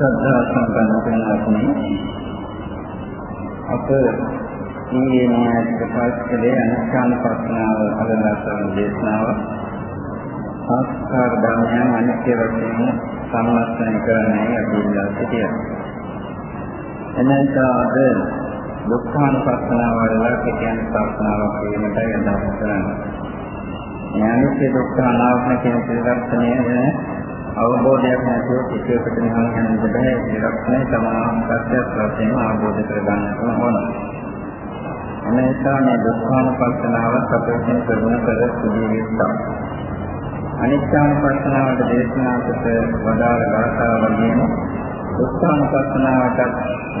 ශ්‍රද්ධා සම්පන්න කෙනෙකුනි අප ඊයේ මාස ප්‍රකාශකලේ අනිත්‍යන ප්‍රශ්නාව අදලසන දේශනාව සංස්කාර ධර්මයන් අනිත්‍ය වශයෙන් සම්මස්තන කරන්නේ අදිලා සිටියා. එනසා අද දුක්ඛානුපස්සනාව වල කියන ප්‍රශ්නාවක් වීමටයි අදහස් කරන්නේ. ඥානික දුක්ඛ අනාත්ම කියන ත්‍රිලක්ෂණය අවබෝධයක් නැතුව කිසියකට නිවන් යන්න බෑ ඒ ලක්ෂණය තමයි සත්‍යයක් වශයෙන් අවබෝධ කරගන්නට ඕන. එනිසා මේ දුක්ඛානුපස්සනාව සපෝෂණ කරන කර සුදීවිස්සා. අනිත්‍යානුපස්සනාවට දේශනා කොට වදාළ ගාථාව වගේම දුක්ඛානුපස්සනාවට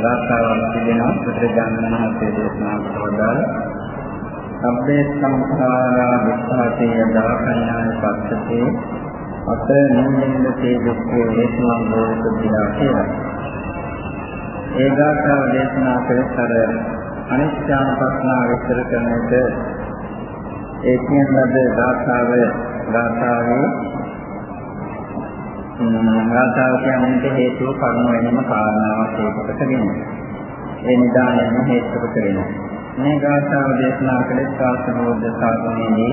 ගාථාවක් තිබෙනවා පුත්‍රයන්න් මහත්මයේ දේශනා කොට වදාළ සබ්බේ සංඛාරා විස්සාතේ යදා කඤ්ඤාය පස්සතේ අත නිමින්දසේ දුක්ඛේ වේසමං ගෝවිදියා කියලා. ඒ ගාථාව දේශනා කරතර අනිත්‍යානුපස්සනාව විස්තර කරනකොට ඒ කියන ලද ගාථාව ගාථාවේ ගාථාව කියන්නේ හේතුව කර්ම වෙනම කාරණාවක් ඒකකටගෙන. ඒ නිදානයම හේතුක කරගෙන. මේ ගාථාව දේශනා කළේ සාසනෝද්ද සාසනයේදී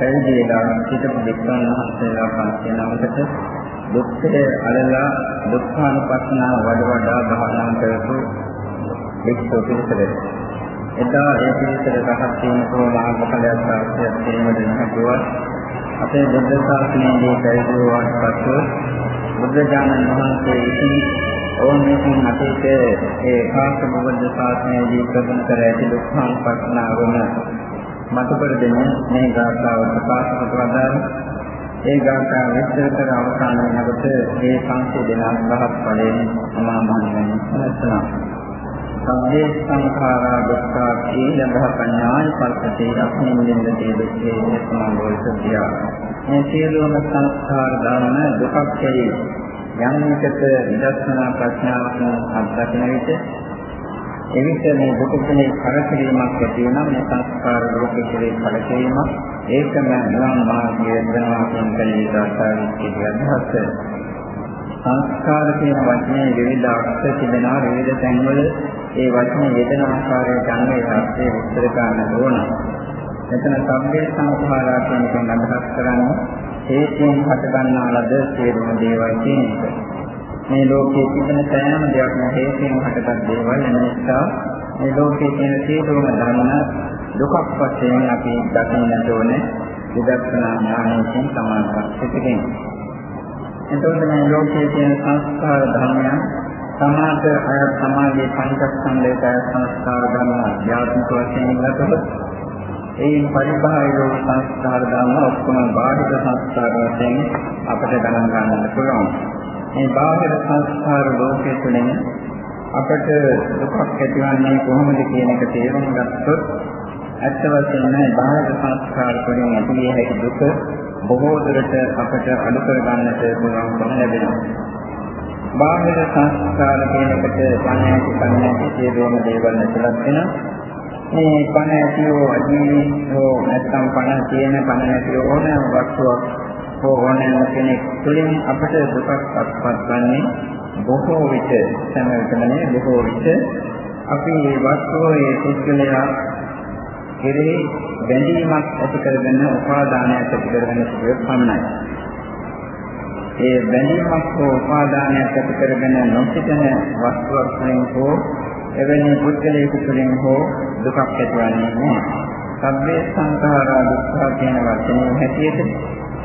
පැවිදිලා සිටපු දෙක්කන් වහන්සේලා පන්සිය නමකට දුක්ඛය අලලා දුක්ඛානුපස්සනාව වඩ වඩා භාවනා කරපු එක්සෝ පිළිසෙද. එදා ඒ පිළිසෙද රහත් වීම ප්‍රෝණාගඵලයක් අවශ්‍යයක් තේමද නැතුව අපේ බුද්ධ ශාසනයේ පැවිදි වූාට පසු බුද්ධ ඥාන වහන්සේ විසින් ඕන මේකින් අතීත ඒ කාශ්‍යප බුද්ධ ශාසනයේදී ප්‍රගුණ කර ඇති දුක්ඛානුපස්සනාවම මතකර දෙන මේ ගාථාව ප්‍රකාශ කොට වදාළ ඒ ගාථාව විස්තර කර අවසන් වෙනකොට මේ සංසිඳන අත්හත් ඵලයෙන් අමා මහ නිවන සලසනවා. සම්මේ සංඛාරා දුක්ඛා කීලබහ පඤ්ඤාය පස්සතේ අක්නින්දින්දේ දුක්ඛේ සමාගෝසතිය. මේ සියලුම සංස්කාර ධර්ම දුක්ඛ ක්ෂේ යම් එකට විදර්ශනා ප්‍රඥාවෙන් අත්දකින විට එවිට මේ දුකේ කරකිරීමක් ඇති වෙනවා මේ සංස්කාර ලෝකයේ කරකිරීමක් ඒකම නිවන් මාර්ගය වෙනවා කියන කලිත ආකාරයේ අදහස සංස්කාර කියන වචනේ විවිධ අර්ථ තිබෙනවා විවිධ තැන්වල ඒ වචනේ යෙදෙන ආකාරයට අනුව ඒ අර්ථය විස්තර කරන්න ඕන. එතන සම්මේ සංඛාරා කියන එකෙන් අදහස් කරන්නේ හේතුන් හට ගන්නා ලද සියලුම දේවල් කියන එක. මේ ලෝකයේ තිබෙන සෑම දෙයක්ම හේතුන් හටගත් දේවල් නිසා මේ ලෝකයේ තියෙන සියලුම ධර්ම දුකක් වශයෙන් අපි දකින්නට ඕනේ විදර්ශනා ඥානයෙන් සමානවත් සිටින්න. එතකොට මේ ලෝකයේ තියෙන සංස්කාර ධර්මයන් සමාත අය සමාජයේ පංචස්කන්ධයට අය සංස්කාර ධර්ම අධ්‍යාත්මික වශයෙන් ගතොත් ඒ පරිබාහිර සංස්කාර ධර්ම ඔක්කොම බාහිර සංස්කාර වශයෙන් අපිට ගණන් ගන්නට පුළුවන්. මේ බාහිර සංස්කාර ලෝකයේ තුලින් අපට දුකක් ඇතිවන්නේ කොහොමද කියන එක තේරුම් ගත්තොත් ඇත්ත වශයෙන්ම බාහිර සංස්කාර වලින් ඇතිවිය හැකි දුක බොහෝ දුරට අපට අඩු කර ගන්නට පුළුවන්කම ලැබෙනවා. බාහිර සංස්කාර කියන එකට පණ ඇති පණ ඇති සියලුම දේවල් නැතිලක් වෙනවා. මේ පණ ඇතිව අජීවී හෝ නැත්නම් පණ තියෙන පණ නැති ඕනෑම වස්තුවක් හෝ ඕනෑම කෙනෙක් තුළින් අපට දුකක් අත්පත් වන්නේ බොහෝ විට සමවිතමනේ බොහෝ විට අපි මේ වස්තුවේ පුද්ගලයා කෙරෙහි බැඳීමක් ඇති කරගෙන උපාදානයක් ඇති කරගෙන සිටිය පමණයි. ඒ බැඳීමක් හෝ උපාදානයක් ඇති කරගෙන නොසිතන වස්තුවක් වලින් හෝ එවැනි පුද්ගලයෙකු තුළින් හෝ දුකක් ඇතිවන්නේ නැහැ. සබ්බේ සංඛාරා දුක්ඛ කියන වචනේ හැටියට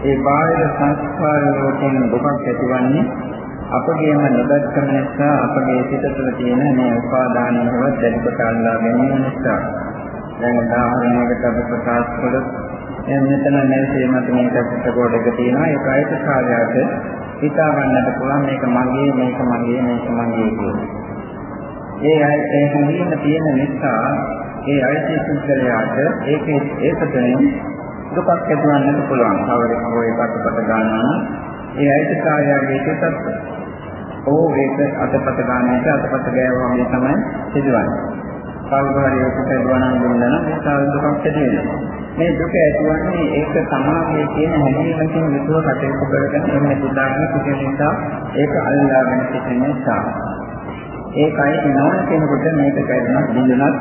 ඒ බාහිර සංස්කාර වලින් දුකක් ඇතිවන්නේ අපගේම නොදක්කම නිසා අපගේ සිත තුළ තියෙන මේ උපාදානයවත් දැඩිකොට අල්ලා ගැනීම නිසා දැන් උදාහරණයකට අපි ප්‍රකාශ කළොත් දැන් මෙතන නැසෙ මත මේ දැක්ක කොටක තියෙනවා ඒ කායික කාර්යයට හිතා ගන්නට පුළුවන් මේක මගේ මේක මගේ මේක මගේ කියලා. ඒ අයිතේ හැඟීම තියෙන නිසා ඒ අයිතේ සුද්ධලයාට ඒකේ ඒකතෙන් දුකක් ඇතිවන්නත් පුළුවන්. කවරෙක් හෝ එකකට ගන්නවා නම් ඒ අයිතිකාරයාගේ සිතත් ඕ ඒක අතපත ගන්නට අතපත ගෑවුවා මේ තමයි සිදුවන්නේ. කවුරු හරි ඔකට දුවනන් දුන්නා නම් ඒ සාල් දුකක් ඇති වෙනවා. මේ දුක ඇතිවන්නේ ඒක සමාගයේ තියෙන හැඟීමකින් යුතුව කටයුතු කරගෙන එන්න පුදාගෙන සිටින නිසා ඒක අල්ලාගෙන සිටින නිසා ඒකයි නෝන කෙනෙකුට මේක කරන බින්දුනත්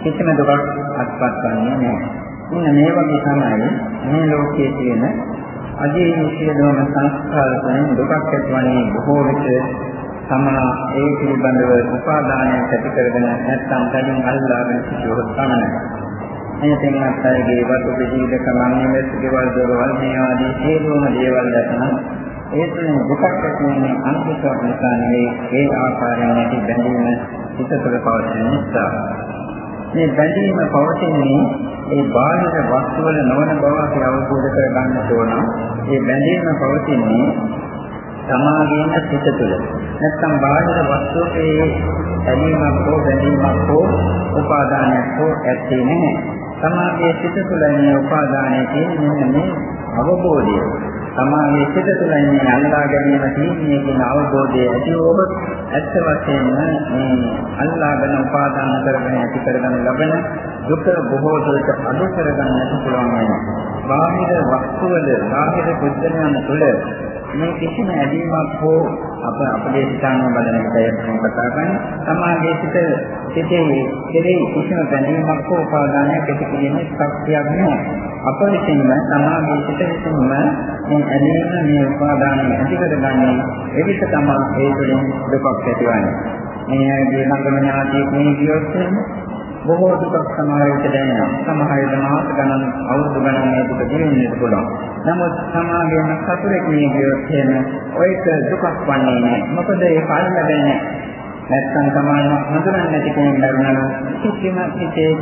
කිසිම දුකක් අත්පත් කරන්නේ නැහැ. ඉන්න මේ වගේ තමයි මේ ලෝකයේ තියෙන අධිනිශ්චයදෝම සංස්කාර වලින් දුකක් ඇතිවන්නේ බොහෝ විට තමා ඒ පිළිබඳව උපාදානයක් ඇති කරගෙන නැත්නම් තනින් අල්ලාගෙන සිටියොත් පමණයි. මේ තෙන්නත් අයගේ වතු පිළිවිද කමන්නේ ගෙවල් දොරවල් මේ ආදී සියලුම දේවල් දැකන ඒ තුළින් දුකක් ඇති වෙන්නේ අන්තික නිසා නෙවෙයි ඒ ආකාරයෙන් නැති බැඳීම හිත තුළ පවතින නිසා. මේ බැඳීම පවතින්නේ ඒ බාහිර වස්තු වල නොවන බව අපි අවබෝධ කරගන්න ඕන. ඒ බැඳීම පවතින්නේ සමාගයේම සිත තුළ. නැත්නම් බාහිර වස්තුවේ ඇලීමක් හෝ බැඳීමක් හෝ උපාදානයක් හෝ ඇත්තේ නැහැ. සමාගයේ සිත තුළ මේ උපාදානය කියන්නේ මේ අවබෝධය. සමාගයේ සිත තුළ මේ අල්ලා ගැනීම තියෙන්නේ කියන අවබෝධය ඇති වුවොත් ඇත්ත වශයෙන්ම මේ අල්ලාගෙන උපාදාන කරගෙන ඇති කරගන්න ලබන දුක බොහෝ දුරට අඩු කරගන්නට පුළුවන් වෙනවා. බාහිර වස්තුවල බාහිර බුද්ධඥාන තුළ මේ කිසිම ඇදීමක් හෝ අප අපේ සිතාන බලන විදියට කතා කරන්නේ සමාජයේ සිට සිටේ කෙරෙහි කිසිම බැඳීමක් හෝ උපාදානයක් ඇති කිරීමේ ශක්තියක් නැහැ. අප විසින්ම සමාජයේ සිට විසින්ම මේ ඇදීම මේ උපාදානය ඇති කරගන්නේ එවිට තමයි ඒ තුළින් දුකක් ඇතිවන්නේ. මේ දී ළඟම ඥාතියෙක් මේ කියොත් බොහෝ දුකක් සමහර විට දැනෙනවා. සමහර විට මාස ගණන් අවුරුදු ගණන් මේ දුක දිනෙන්නට පුළුවන්. නමුත් සමාගයෙන් සතුරෙක් මේ කියොත් එහෙම ඔයක දුකක් වන්නේ නැහැ. මොකද ඒ කාලෙ ලැබෙන්නේ නැත්නම් තමයි හඳුනන්නේ නැති කෙනෙක් ලැබුණා කිසිම හිතේ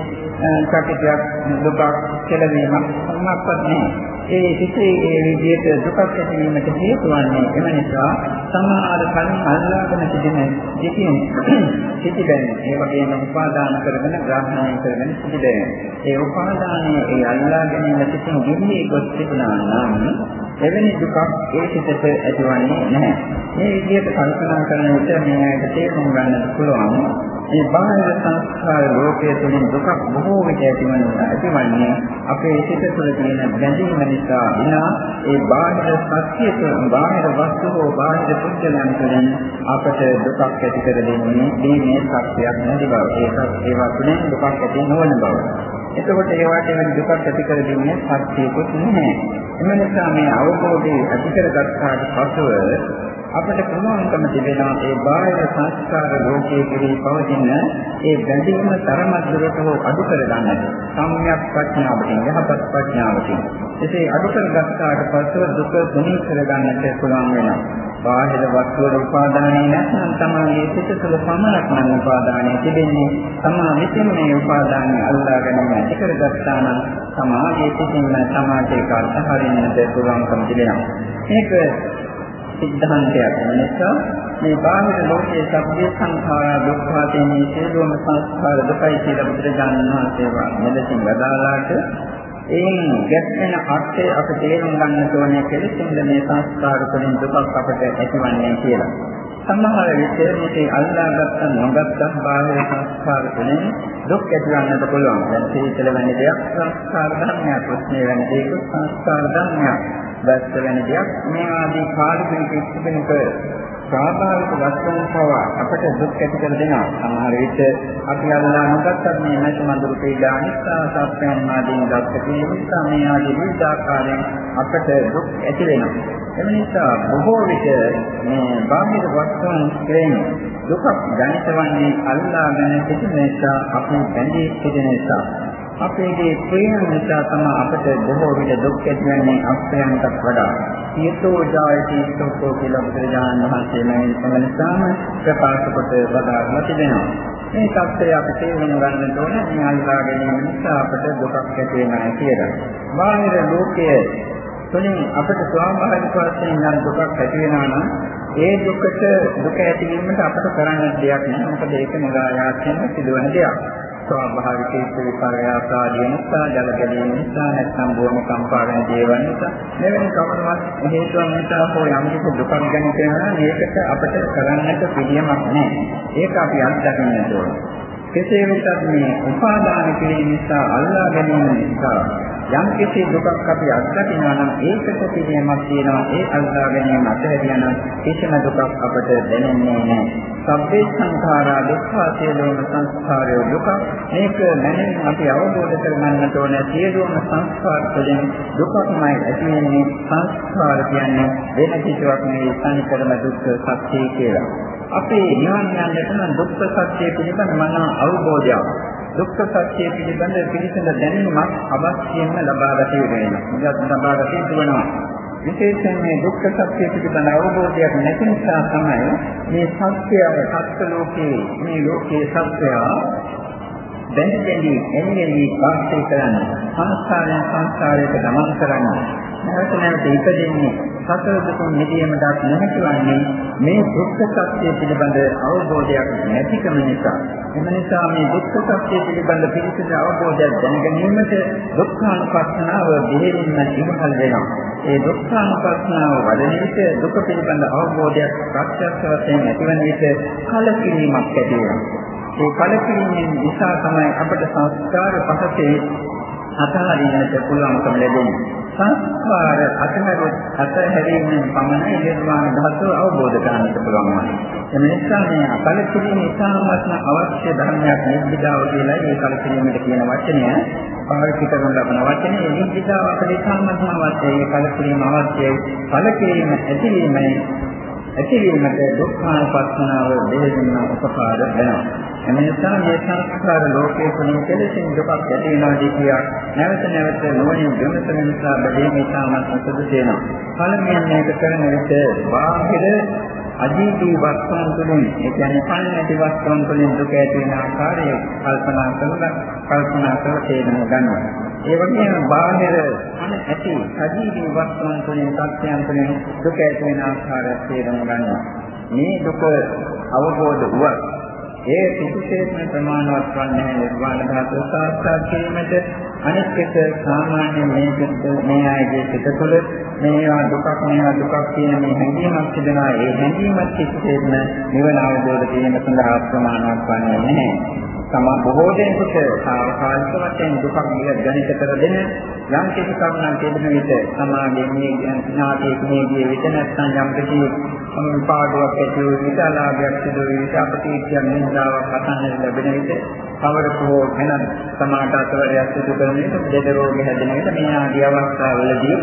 කටියක් දුකක් කෙලවීමක් මොනක්වත් නැහැ. ඒ සිතේ ඒ විදිහට දුකක් ඇතිවීමට හේතු වන්නේ එම නිසා සමහර කලින් අල්ලාගෙන සිටින දෙකින් සිටිදැන ඒ වගේම උපාදාන කරගෙන ග්‍රහණය කරගෙන සිටිදැන ඒ උපාදානයේ ඒ අල්ලා ගැනීම සිටින ගින්නේ ගොස් තිබුණා නම් එවැනි දුකක් ඒ සිතට ඇතිවන්නේ නැහැ. මේ විදිහට කල්පනා කරන විට මේ ඇයට තේරුම් ගන්නට පුළුවන් මේ බාහිර සංස්කාර ලෝකයේ තුලින් දුකක් බොහෝ විට ඇතිවන්නේ ඇතිවන්නේ අපේ සිත තුළ තියෙන බැඳීම නිසා විනා ඒ බාහිර සත්‍ය තුළ බාහිර වස්තු හෝ බාහිර පුද්ගලයන් තුළින් අපට දුකක් ඇති කර දෙන්නේ දීමේ ශක්තියක් නැති බව. ඒකත් ඒවා තුළින් දුකක් ඇති නොවන බව. එතකොට ඒවට වෙන දුකක් ඇති කර දෙන්නේ සත්‍යකුත් නැහැ. එම නිසා මේ අවබෝධය ඇති කරගත්තාට පසුව අපට පුළුවන්කම තිබෙනවා ඒ බාහිර සංස්කාර ලෝකයේ කෙරෙහි පවතින ඒ බැඳීම තරමක් දුරට හෝ අඩු කර ගන්නට සම්‍යක් ප්‍රඥාවකින් යහපත් ප්‍රඥාවකින්. එසේ අඩු කරගත්තාට පස්ව දුක තුනී කර ගන්නට පුළුවන් වෙනවා. බාහිර වස්තු වල උපාදානය නැත්නම් තමයි සිත තුළ පමණක් නම් උපාදානය තිබෙන්නේ තමා විසින් මේ උපාදානය අල්ලා ගැනීම ඇති කරගත්තා නම් සමාජයේ සිටින සමාජයක අත්හරින්නට පුළුවන්කම තිබෙනවා. මේක සිද්ධාන්තයක් නිසා මේ බාහිර ලෝකයේ සබ්බේ සංඛාරා දුක්ඛාතේ මේ සියලුම සංස්කාර දුකයි කියලා බුදුරජාණන් වහන්සේ මෙලෙසින් වදාළාට එයින් ගැටෙන අර්ථය අප තේරුම් ගන්න ඕනේ කෙලෙසින්ද මේ සංස්කාර වලින් දුකක් අපට ඇතිවන්නේ කියලා. සමහර විට මේ අල්ලාගත්ත නොගත්ත බාහිර සංස්කාර වලින් දුක් ඇතිවන්නට පුළුවන්. දැන් සීතල වෙන දෙයක් සංස්කාර ධර්මයක්, ප්‍රශ්නේ වෙන දෙයක් සංස්කාර ධර්මයක්. දැස්ස වෙන දෙයක් මේ ආදී කාලික කිසිමක ස්වාභාවික වස්තුන් පවා අපට දුක් ඇති කර දෙනවා. සමහර විට අපි අල්ලා නොගත්තත් මේ නැති මඳුරු පීඩා නිසා සත්‍යයන් ආදීන් දක්ක නිසා මේ ආදී විවිධාකාරයෙන් අපට දුක් ඇති වෙනවා. එම නිසා බොහෝ විට මේ බාහිර වස්තුන් කෙරෙන් දුක දැනිට වන්නේ අල්ලාගෙන සිටින නිසා අපි බැඳී සිටින නිසා අපේගේ ප්‍රේම නිසා තමයි අපට බොහෝ විට දුක් ඇතිවන්නේ අස්තයන්ටත් වඩා. සියතෝ ජායති සෝතෝ කියලා බුදුරජාණන් වහන්සේ මේ සමනසාම ප්‍රකාශ කොට වදාළා තිබෙනවා. මේ தත්ත්වය අපි තේරුම් ගන්න ඕනේ මේ අල්ලා ගැනීම නිසා අපට දුකක් ඇති වෙනවා කියලා. බාහිර ලෝකයේ තුලින් අපට ස්වාභාවික වශයෙන් නම් දුකක් ඇති වෙනවා නම් ඒ දුකට දුක ඇතිවීමට අපට කරන්න දෙයක් නෑ. මොකද ඒක නිරායාසයෙන්ම සිදුවන දෙයක්. ස්වාභාවික විපර්යාසාදී නිසා ජල ගැලීම නිසා නැත්නම් භූමි කම්පා වෙන දේවල් නිසා මෙවැනි කවරවත් හේතුන් නිසා හෝ යම් කිසි දුකක් ගැන කියනවා මේකට අපිට කරන්නට පිළියමක් නැහැ. ඒක අපි අත්දකින්න ඕනේ. කෙසේ වෙතත් මේ උපාදාන කිරීම නිසා අල්ලා ගැනීම නිසා යම් කිසි දුකක් අපි අත්දකිනවා නම් ඒකට පිළියමක් තියෙනවා. ඒ අල්ලා ගැනීම අතහැරියා නම් කිසිම දුකක් අපට දැනෙන්නේ නැහැ. සබ්බේ සංඛාරා දුක්ඛ සියලුම සංස්කාරය දුක. මේක මනින් අපි අවබෝධ කරගන්නට ඕන. සියලුම සංස්කාර වලින් දුකක්මයි ඇති වෙන්නේ. සංස්කාර කියන්නේ වෙන කිසිවක් නෙවෙයි සංකරම දුක්ඛ සත්‍ය කියලා. අපේ නිවන් යන්නට නම් දුක්ඛ සත්‍ය පිළිබඳ මන අවබෝධයක්. දුක්ඛ සත්‍ය පිළිබඳ පිළිසඳ දැනීමක් අවශ්‍යයෙන්ම ලබා ගත යුතු වෙනවා. ඉතින් ලබා ගත යුතු වෙනවා. විශේෂයෙන් මේ දුක්ඛ සත්‍ය පිළිබඳ අවබෝධයක් නැති නිසා තමයි මේ සත්‍යය සත්‍ය ලෝකේ මේ ලෝකයේ සත්‍යය දැනි දැනි එන්නේ වාස්තය කරන්නේ සංස්කාරයන් සංස්කාරයට ගමන් කරන්නේ නැවත නැවත ඉපදෙන්නේ සතර දුකින් මිදීමට නැතිවන්නේ මේ දුක්ඛ සත්‍ය පිළිබඳ අවබෝධයක් නැතිකම නිසා. එම නිසා මේ දුක්ඛ සත්‍ය පිළිබඳ පිළිසිත අවබෝධයක් දැනගැනීමට දුක්ඛානුපස්සනාව දෙහෙලින්ම ඉවහල් වෙනවා. ඒ දුක්ඛානුපස්සනාව වඩන විට දුක පිළිබඳ අවබෝධයක් ප්‍රත්‍යක්ෂ වශයෙන් ඇතිවන විට කලකිරීමක් ඇති වෙනවා. ඒ කලකිරීමෙන් නිසා තමයි අපට සංස්කාර පහසේ අතහරින්නට පුළුවන්කම ලැබෙන්නේ. සංස්කාර අතහැර අතහැරීමෙන් පමණයි නිර්වාණ ධාතුව අවබෝධ කරගන්නට පුළුවන් වන්නේ. එම නිසා මේ කලකිරීම ඉතාමත්ම අවශ්‍ය ධර්මයක් නිබ්බිදාව කියලා ඒ කලකිරීමට කියන වචනය පාවිච්චි කරන ලබන වචනේ නිබ්බිදාව අපිට ඉතාමත්ම අවශ්‍යයි. ඒ කලකිරීම අවශ්‍යයි. කලකිරීම ඇතිවීමයි ඇතිවීමට දුක්ඛානුපස්සනාව දෙහිමින් උපකාර වෙනවා. එම නිසා මේ සංස්කාර ලෝකයේ තුලින් කෙලෙසින් දුකක් ඇති වෙනවා කියා නැවත නැවත නොවනින් විමසන නිසා බැලීම ඉතාමත් සුදුසු වෙනවා. පළමුවෙන් මේක කරන විට බාහිර අජීවී වස්තුන් තුළින් ඒ කියන්නේ පණ නැති වස්තුන් තුළින් දුක ඇති වෙන ආකාරය කල්පනා කරලා කල්පනා කරලා තේරුම් ගන්නවා. ඒ වගේම බාහිර ඇති අජීවී වස්තුන් තුළින් සත්‍යයන් තුළින් දුක ඇති වෙන ආකාරය තේරුම් ගන්නවා. මේ දුක අවබෝධ වුවත් ඒ කිසිසේත්ම ප්‍රමාණවත් වන්නේ නිර්වාණ ධාතුව සාක්ෂාත් කිරීමට අනිත් එක සාමාන්‍ය මේකත් මේ ආයේ සිත තුළ මේවා දුකක් මේවා දුකක් කියන මේ හැඟීමක් තිබෙනවා. ඒ හැඟීමත් කිසිසේත්ම නිවන අවබෝධ කිරීම සඳහා ප්‍රමාණවත් වන්නේ නැහැ සම බොහෝ දෙනෙකුට සාකාලික වශයෙන් දුකක් ගණිත කර දෙන යම් කිසි කරුණක් තිබෙන විට සමාගයේ මේ ඥාතියෙක් මේ ගිය විට නැත්නම් යම් කිසි පාඩුවක් ඇති වූ විට අලාභයක් සිදු වූ විට අපතීත්‍යයක් නින්දාවක් අසන්නට ලැබෙන විට කවරකෝ වෙන සමාට අතවරයක් සිදු කරන විට දෙද රෝග හැදෙන විට මේ ආදී අවස්ථාවලදී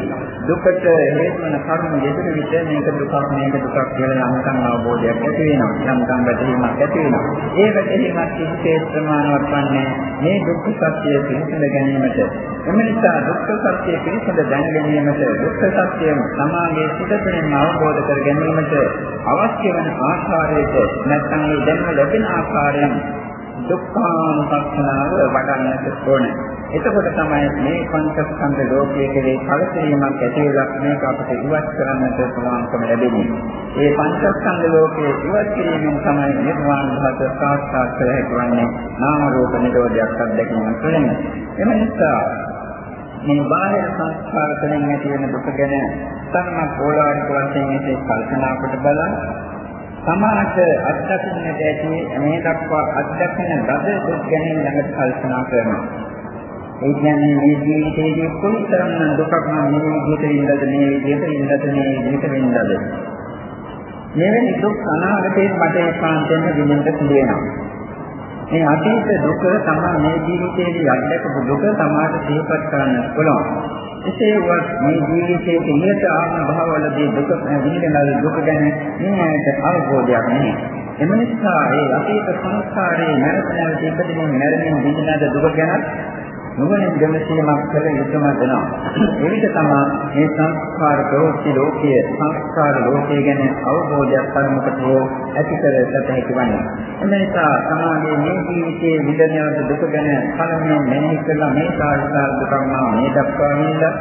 දුකට හේතු වන කර්ම යෙදෙන විට මේක දුකක් මේක දුකක් කියලා යම්කම් අවබෝධයක් ඇති වෙනවා. යම්කම් වැටහීමක් ඇති වෙනවා. ඒ වැටහීමක් කිසිසේ ප්‍රමාණවත් වන්නේ මේ දුක්ඛ සත්‍යය පිළිසඳ ගැනීමට එම නිසා දුක්ඛ සත්‍යය පිළිසඳ දැන ගැනීමට දුක්ඛ සත්‍යය සමාගයේ සිට තුළින් අවබෝධ කර ගැනීමට අවශ්‍ය වන ආකාරයට නැත්නම් මේ දැනුම ලැබෙන ආකාරයෙන් දුක්ඛානුපස්සනාව වඩන්නට ඕනේ. එතකොට තමයි මේ පංචස්කන්ධ ලෝකයේ කෙරේ කලකිරීමක් ඇති වෙලා මේක අපිට ඉවත් කරන්නට පුළුවන්කම ලැබෙන්නේ. මේ පංචස්කන්ධ ලෝකයේ ඉවත් කිරීමෙන් තමයි නිර්වාණ ධාතුව සාක්ෂාත් කර හැකිවන්නේ. නාම රූප නිරෝධයක් අත්දැකීම තුළින්. එම නිසා මේ බාහිර සංස්කාර තුළින් ඇති වෙන දුක ගැන තරමක් ඕලාරික වශයෙන් මේක කල්පනා කොට බලන්න සමාජ අත්දැකීමට ඇති මේ දක්වා අත්දැකෙන ලද දුක් ගැන ළඟ කල්පනා කරනවා. ඒ කියන්නේ මේ ජීවිතයේදී කොයිතරම් දුකක් නම් මේ විදිහට ඉඳද මේ විදිහට ඉඳද මේ විදිහට වෙන්නද. මෙවැනි දුක් අනාගතයේ මට ඒකාන්තයෙන්ම විඳින්න සිදු වෙනවා. මේ අතීත දුක තමයි මේ ජීවිතයේදී අත්දැකපු දුක තමයි සිහිපත් කරන්න පුළුවන්. එසේ වත් මේ ජීවිතයේ ඉහත ආත්ම භාවවලදී දුක විඳින දුක ගැන මේ අවබෝධයක් නැහැ. එම නිසා ඒ අතීත සංස්කාරයේ නැවත නැවත ඉපදෙමින් මැරෙමින් විඳින දුක ගැන නුවණින් දෙමසීමක් කළ යුතුම වෙනවා. එවිට තමයි මේ සංස්කාර ප්‍රවෘත්ති ලෝකයේ සංස්කාර ලෝකයේ ගැන අවබෝධයක් පරමකට හෝ ඇති කර ගත හැකි වන්නේ. එම නිසා සමාගයේ මේ ජීවිතයේ විඳින දුක ගැන පළමුවෙන් මෙනෙහි කළා මේ සාරිකාර දුකක් මා මේ දක්වා නින්දා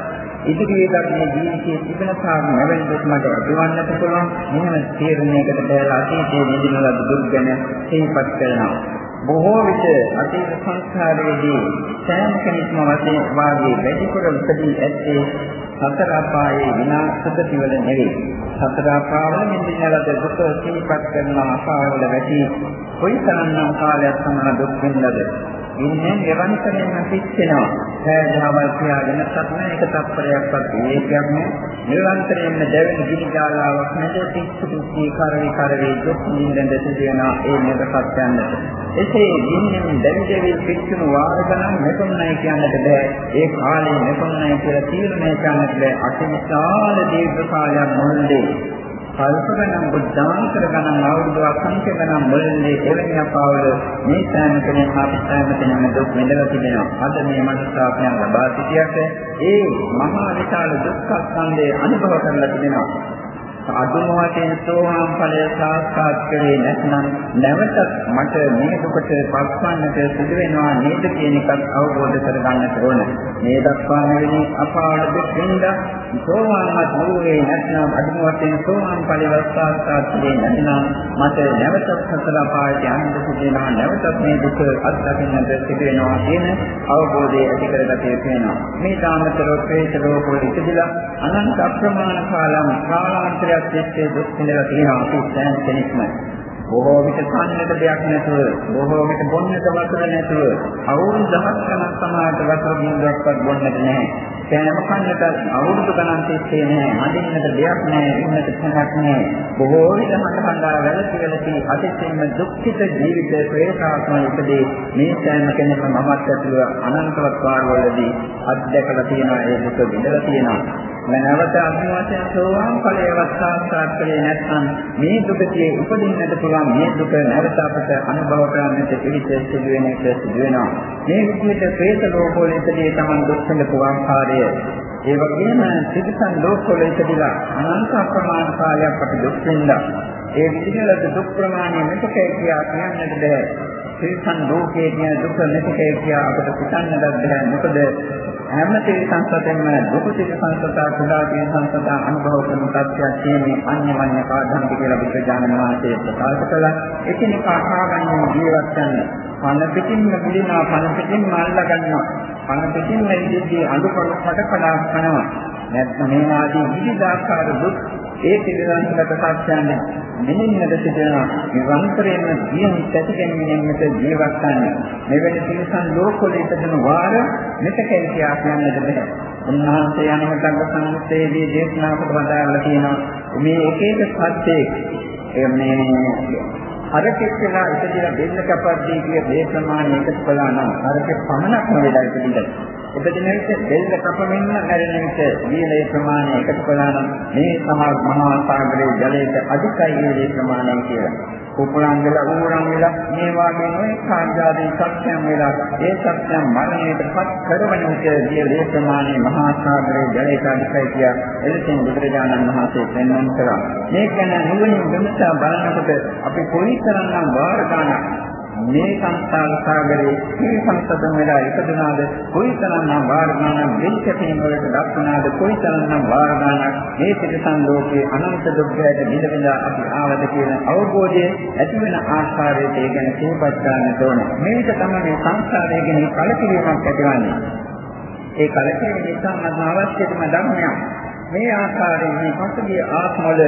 ඉදිරියට මේ ජීවිතයේ තිබෙන සාම නැවෙන දුක් මට අදවන්නට පුළුවන්. මෙහෙම තීරණයකට බැලලා අතීතයේ විඳින ලද දුක් ගැන සිහිපත් කරනවා. බොහෝ විට අතීත සංස්කාරයේදී සෑම කෙනෙක්ම වශයෙන් වාගේ වැඩිපුර උපදී ඇත්තේ සතර අපායේ විනාශක පිවල නෙවේ. සතර අපාවල නිදිනලද දුක සිහිපත් කරන අපාවල වැටි කොයිතරම්නම් කාලයක් සමන දුක් විඳද ඉන්නේ නිරන්තරයෙන්ම පිච්චෙනවා. සෑහවල් කියාගෙන සත්න එක තත්පරයක්වත් විවේකයක් නෑ. නිරන්තරයෙන්ම දැවෙන ගිනිජාලාවක් නැද පිච්චු පිච්චි කරවි කරවි දුක් නිඳඳ සිදෙනා ඒ නිරපත් යන්නට. එසේ ගින්නෙන් දැවි දැවි පිච්චුණු වාර ගණන් මෙතනයි කියන්නට බෑ. ඒ කාලේ මෙතනයි කියලා තීරණය කරන්නට බෑ. අතිවිශාල දීර්ඝ කාලයක් මුළුල්ලේ කල්ප ගණන් බුද්ධාන්තර ගණන් අවුරුදු අසංඛ්‍ය ගණන් මුලින්දී එවැනි අපාවල මේ සෑම කෙනෙක් අපි සෑම කෙනෙක්ම දුක් විඳලා තිබෙනවා. අද මේ මනසාපයන් ලබා සිටියට ඒ මහා විශාල දුක්ඛ ස්කන්ධය අනුභව කරලා තිබෙනවා. අදුම වශයෙන් සෝවාන් ඵලය සාක්ෂාත් කරේ නැත්නම් නැවතත් මට මේ දුකට පත්වන්නට සිදු වෙනවා නේද කියන එකත් අවබෝධ කරගන්නට ඕන. මේ දක්වා මෙවැනි අපාවල දෙකින්ද සෝවාන්වත් වූයේ නැත්නම් අදුම වශයෙන් සෝවාන් ඵලය සාක්ෂාත් කරේ නැත්නම් මට නැවතත් සතර අපායට යන්න සිදු වෙනවා නැවතත් මේ දුක අත්දකින්නට සිදු වෙනවා කියන අවබෝධය ඇති කරගත යුතු වෙනවා. මේ තාමතරෝ ප්‍රේත ලෝකවල ඉපදිලා අනන්ත අප්‍රමාණ කාලම් කාලාන්තර කාලයක් එක්කේ දුක් විඳලා තියෙනවා අපි සෑම කෙනෙක්ම. බොහෝ විට කන්නට දෙයක් නැතුව, බොහෝ විට බොන්නට වතුර නැතුව, අවුරුදු දහස් ගණන් සමාජයට වතුර බින්දුවක්වත් බොන්නට නැහැ. කෑම කන්නට අවුරුදු ගණන් තිස්සේ නැහැ. අඳින්නට දෙයක් නැහැ, ඉන්නට තැනක් නැහැ. බොහෝ විට මතකන්දා වැළසි වැළසි අතිශයින්ම දුක්ඛිත ජීවිත ප්‍රේතාත්ම උපදී මේ සෑම කෙනෙක්ම මමත් ඇතුළු අනන්තවත් වාරවලදී අත්දැකලා තියෙනවා ඒ දුක විඳලා තියෙනවා. නැවත අභිවාසයන් සෝවාන් ඵලයවත් සාක්ෂාත් කරේ නැත්නම් මේ දුකේ උපදින්නට පුළුවන් මේ දුක නැවත අපට අනුභව කරන්නට පිළිසෙස් සිදු වෙන එක සිදු වෙනවා. මේ විදිහට ප්‍රේත ලෝකවල ඉඳී තමන් දුක් විඳපු ආකාරය ඒ වගේම සිතසන් ලෝකවල ඉඳිලා අනන්ත අප්‍රමාණ කාලයක් අපි දුක් විඳා. ඒ විදිහට දුක් ප්‍රමාණය මෙතකේ කියා කියන්නට බෑ. තිරිසන් ලෝකයේ තියෙන දුක නැතිකේ කියා අපට හිතන්නවත් බැහැ. මොකද හැම තිරිසන් සතෙන්ම දුක තිරිසන් සතා කුඩා තිරිසන් සතා අනුභව කරන තත්ත්වයක් තියෙන්නේ අන්‍යමඤ්ඤ කාර්යන්ති කියලා බුදුජානක මහසී ප්‍රකාශ කළා. එකිනෙකා කාගන්නේ ජීවත් වෙන පන පිටින්ම පිළිනා පන පිටින්ම අල්ලා ගන්නවා. පන පිටින්ම ඉදිරියේ අඳුකඩ කඩකඩා කරනවා. නැත්නම් මේ ආදී විවිධාකාර දුක් ඒ පිළිගන්නකට සත්‍යයන් මෙන්නට සිටිනවා නිරන්තරයෙන්ම ජීවන පැතිකෙන්නට ජීවත් වන්නේ. මෙවැනි පිළිසන් ලෝකවල ඉපදෙන වාර මෙතකෙන් කියා කියන්නද බෑ. උන්වහන්සේ අනුමතක සංස්තේදී දේශනා කොට වදාළා තියෙනවා මේ එක එක සත්‍යයේ මේ හරකෙක් වෙලා ඉපදිලා දෙන්න කපද්දී කිය මේ ප්‍රමාණය එකතු කළා නම් හරකෙක් පමණක් නෙවෙයි ඉපදිලා උපදින විට දෙල්ල කපමින්ම මැරෙන විට දීලේ ප්‍රමාණය එකතු කළා නම් මේ සහ මහා සාගරයේ ජලයට අධිකයි දීලේ ප්‍රමාණය කියලා. කුකුලන් වෙලා ඌරන් වෙලා මේ වාගේ නොයෙක් කාර්යාදී සත්‍යයන් වෙලා ඒ සත්‍යයන් මරණයටපත් කරවන විට දීලේ ප්‍රමාණය මහා සාගරයේ ජලයට අධිකයි කියා එලෙසින් බුදුරජාණන් වහන්සේ පෙන්වන්න කළා. මේක ගැන නුවණින් විමසා බලනකොට අපි කොයිතරම්නම් වාර ගන්නක් මේ සංස්කාර සාගරේ මේ සංසදම් වෙලා ඉපදුනාද කොයිතරම්නම් වාරගානක් දෙච්චපින් වලට දක්වනාද කොයිතරම්නම් වාරගානක් මේ පිටසන් ලෝකයේ අනන්ත දුක්ඛයට බිඳ බිඳ අපි ආවද කියන අවබෝධය ඇති වෙන ආකාරයට ඒ ගැන සිහිපත් ගන්න ඕන. මේක තමයි මේ සංස්කාරය ගැන කලකිරීමක් ඇතිවන්නේ. ඒ කලකිරීම නිසා මම අවශ්‍යතම ධර්මයක්. මේ ආකාරයෙන් මේ පසුගිය ආත්මවල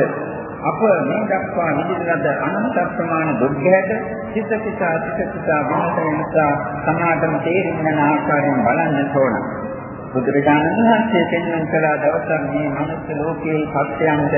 අප මේ දක්වා නිදිලද අනන්ත ප්‍රමාණ දුර්ගයට සිත සිතා සිත සිතා විනාශ වෙන නිසා සමාධම තේරුම් යන ආකාරයෙන් බලන්න ඕන. බුදුරජාණන් වහන්සේ පෙන්වන කලා දවසක් මේ මනුස්ස ලෝකයේ සත්‍යයන්ට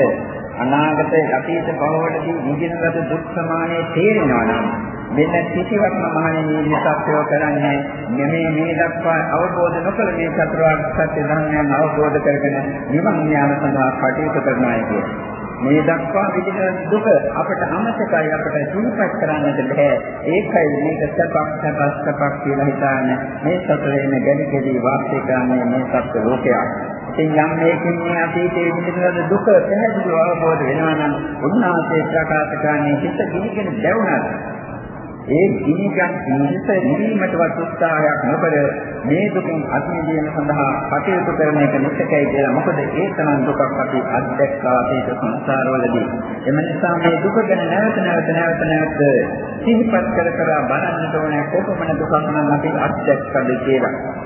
අනාගත අතීත භවවලදී නිදිලද දුක් ප්‍රමාණය තේරෙනවා නම් මෙන්න කිසිවක්ම මහණෙනි මේ සත්‍යව කරන්නේ නෙමේ මේ දක්වා අවබෝධ නොකළ මේ චතුරාර්ය සත්‍ය ධර්මයන් අවබෝධ කරගෙන නිවන් යාම සඳහා කටයුතු කරනවා කියන්නේ. මේ දක්වා විදින දුක අපට අමතකයි අපට සිහිපත් කරන්නට බෑ. ඒකයි මේක සපක් සපක් සපක් කියලා හිතන්නේ. මේ සතරේම ගැලි ගැලි වාසය කරන්නේ මේ සත්‍ය ලෝකයක්. ඉතින් යම් මේකින් මේ අතීතයේ විඳින දුක පැහැදිලිව අවබෝධ වෙනවා නම් උන්වහන්සේ ප්‍රකාශ කරන්නේ හිත ගිනිගෙන දැවුණා. ඒ ගිනිගත් නිස නිවීමටවත් උත්සාහයක් නොකර මේ දුකින් අත් මිදීම සඳහා කටයුතු කරන එක නිසකයි කියලා. මොකද ඒ තරම් දුකක් අපි අත්දැක්කා අපේ සංසාරවලදී. එම නිසා මේ දුක ගැන නැවත නැවත නැවත නැවත සිහිපත් කර කර බලන්නට ඕනේ කොපමණ දුකක් නම් අපි අත්දැක්කද කියලා.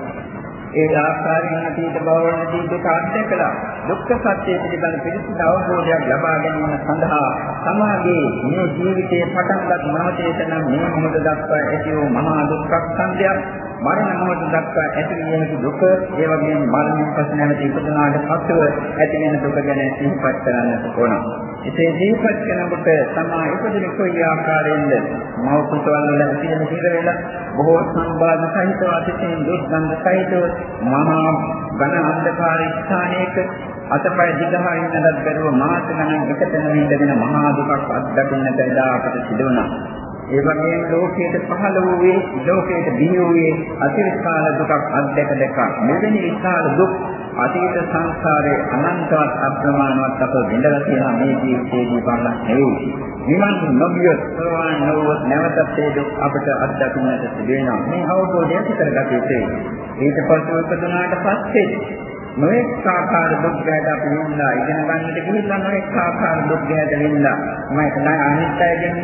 ඒ ආකාරයෙන් අතීත භවවලදී දුක අත්දැකලා දුක්ඛ සත්‍ය පිළිබඳ පිළිසිදු අවබෝධයක් ලබා ගැනීම සඳහා සමාගයේ මේ ජීවිතයේ පටන්ගත් මොහොතේතන මේ මොහොත දක්වා ඇති වූ මහා දුක්ඛ සංදයක් මරණ මොහොත දක්වා ඇති වෙන දුක ඒ වගේම මරණයෙන් පසු නැවත ඉපදුනාට පසුව ඇති වෙන දුක ගැන සිහිපත් කරන්නට ඕන. ඉතින් සිහිපත් කරනකොට තමා ඉපදින කොයි ආකාරයෙන්ද මව කුසවල වල ඇති වෙන හිර වෙලා බොහෝ සම්බාධ සහිතව අතිශයින් දුක් ගන්ධ සහිතව මහා ඝන අන්ධකාර ස්ථානයක අතපය දිගහා ඉන්නවත් බැරුව මාස ගණන් එකතැන ඉඳගෙන මහා දුකක් අත්දකින්නට එදා අපට සිදු වුණා. ඒ වගේම ලෝකයට පහළ වූයේ ලෝකයට බිහි වූයේ අතිවිශාල දුකක් අත්දැක දැක මෙවැනි විශාල දුක් අතීත සංසාරයේ අනන්තවත් අප්‍රමාණවත් අප විඳලා තියෙන මේ ජීවිතයේදී බලන්න නෙවෙයි. නිවන් නොගියොත් සෝවාන් නොවුවොත් නැවතත් ඒ දුක් අපට අත්දකින්නට සිදු වෙනවා. මේ අවබෝධය ඇති කරගත යුතුයි. ඊට පස්සේ උපදනාට පස්සේ නොඑක් ආකාර දුක් ගැට අපි විඳලා ඉගෙන ගන්නට ගිහිල්ලා නොඑක් ආකාර දුක් ගැට විඳලා මම තමයි අනිත් අයගෙන්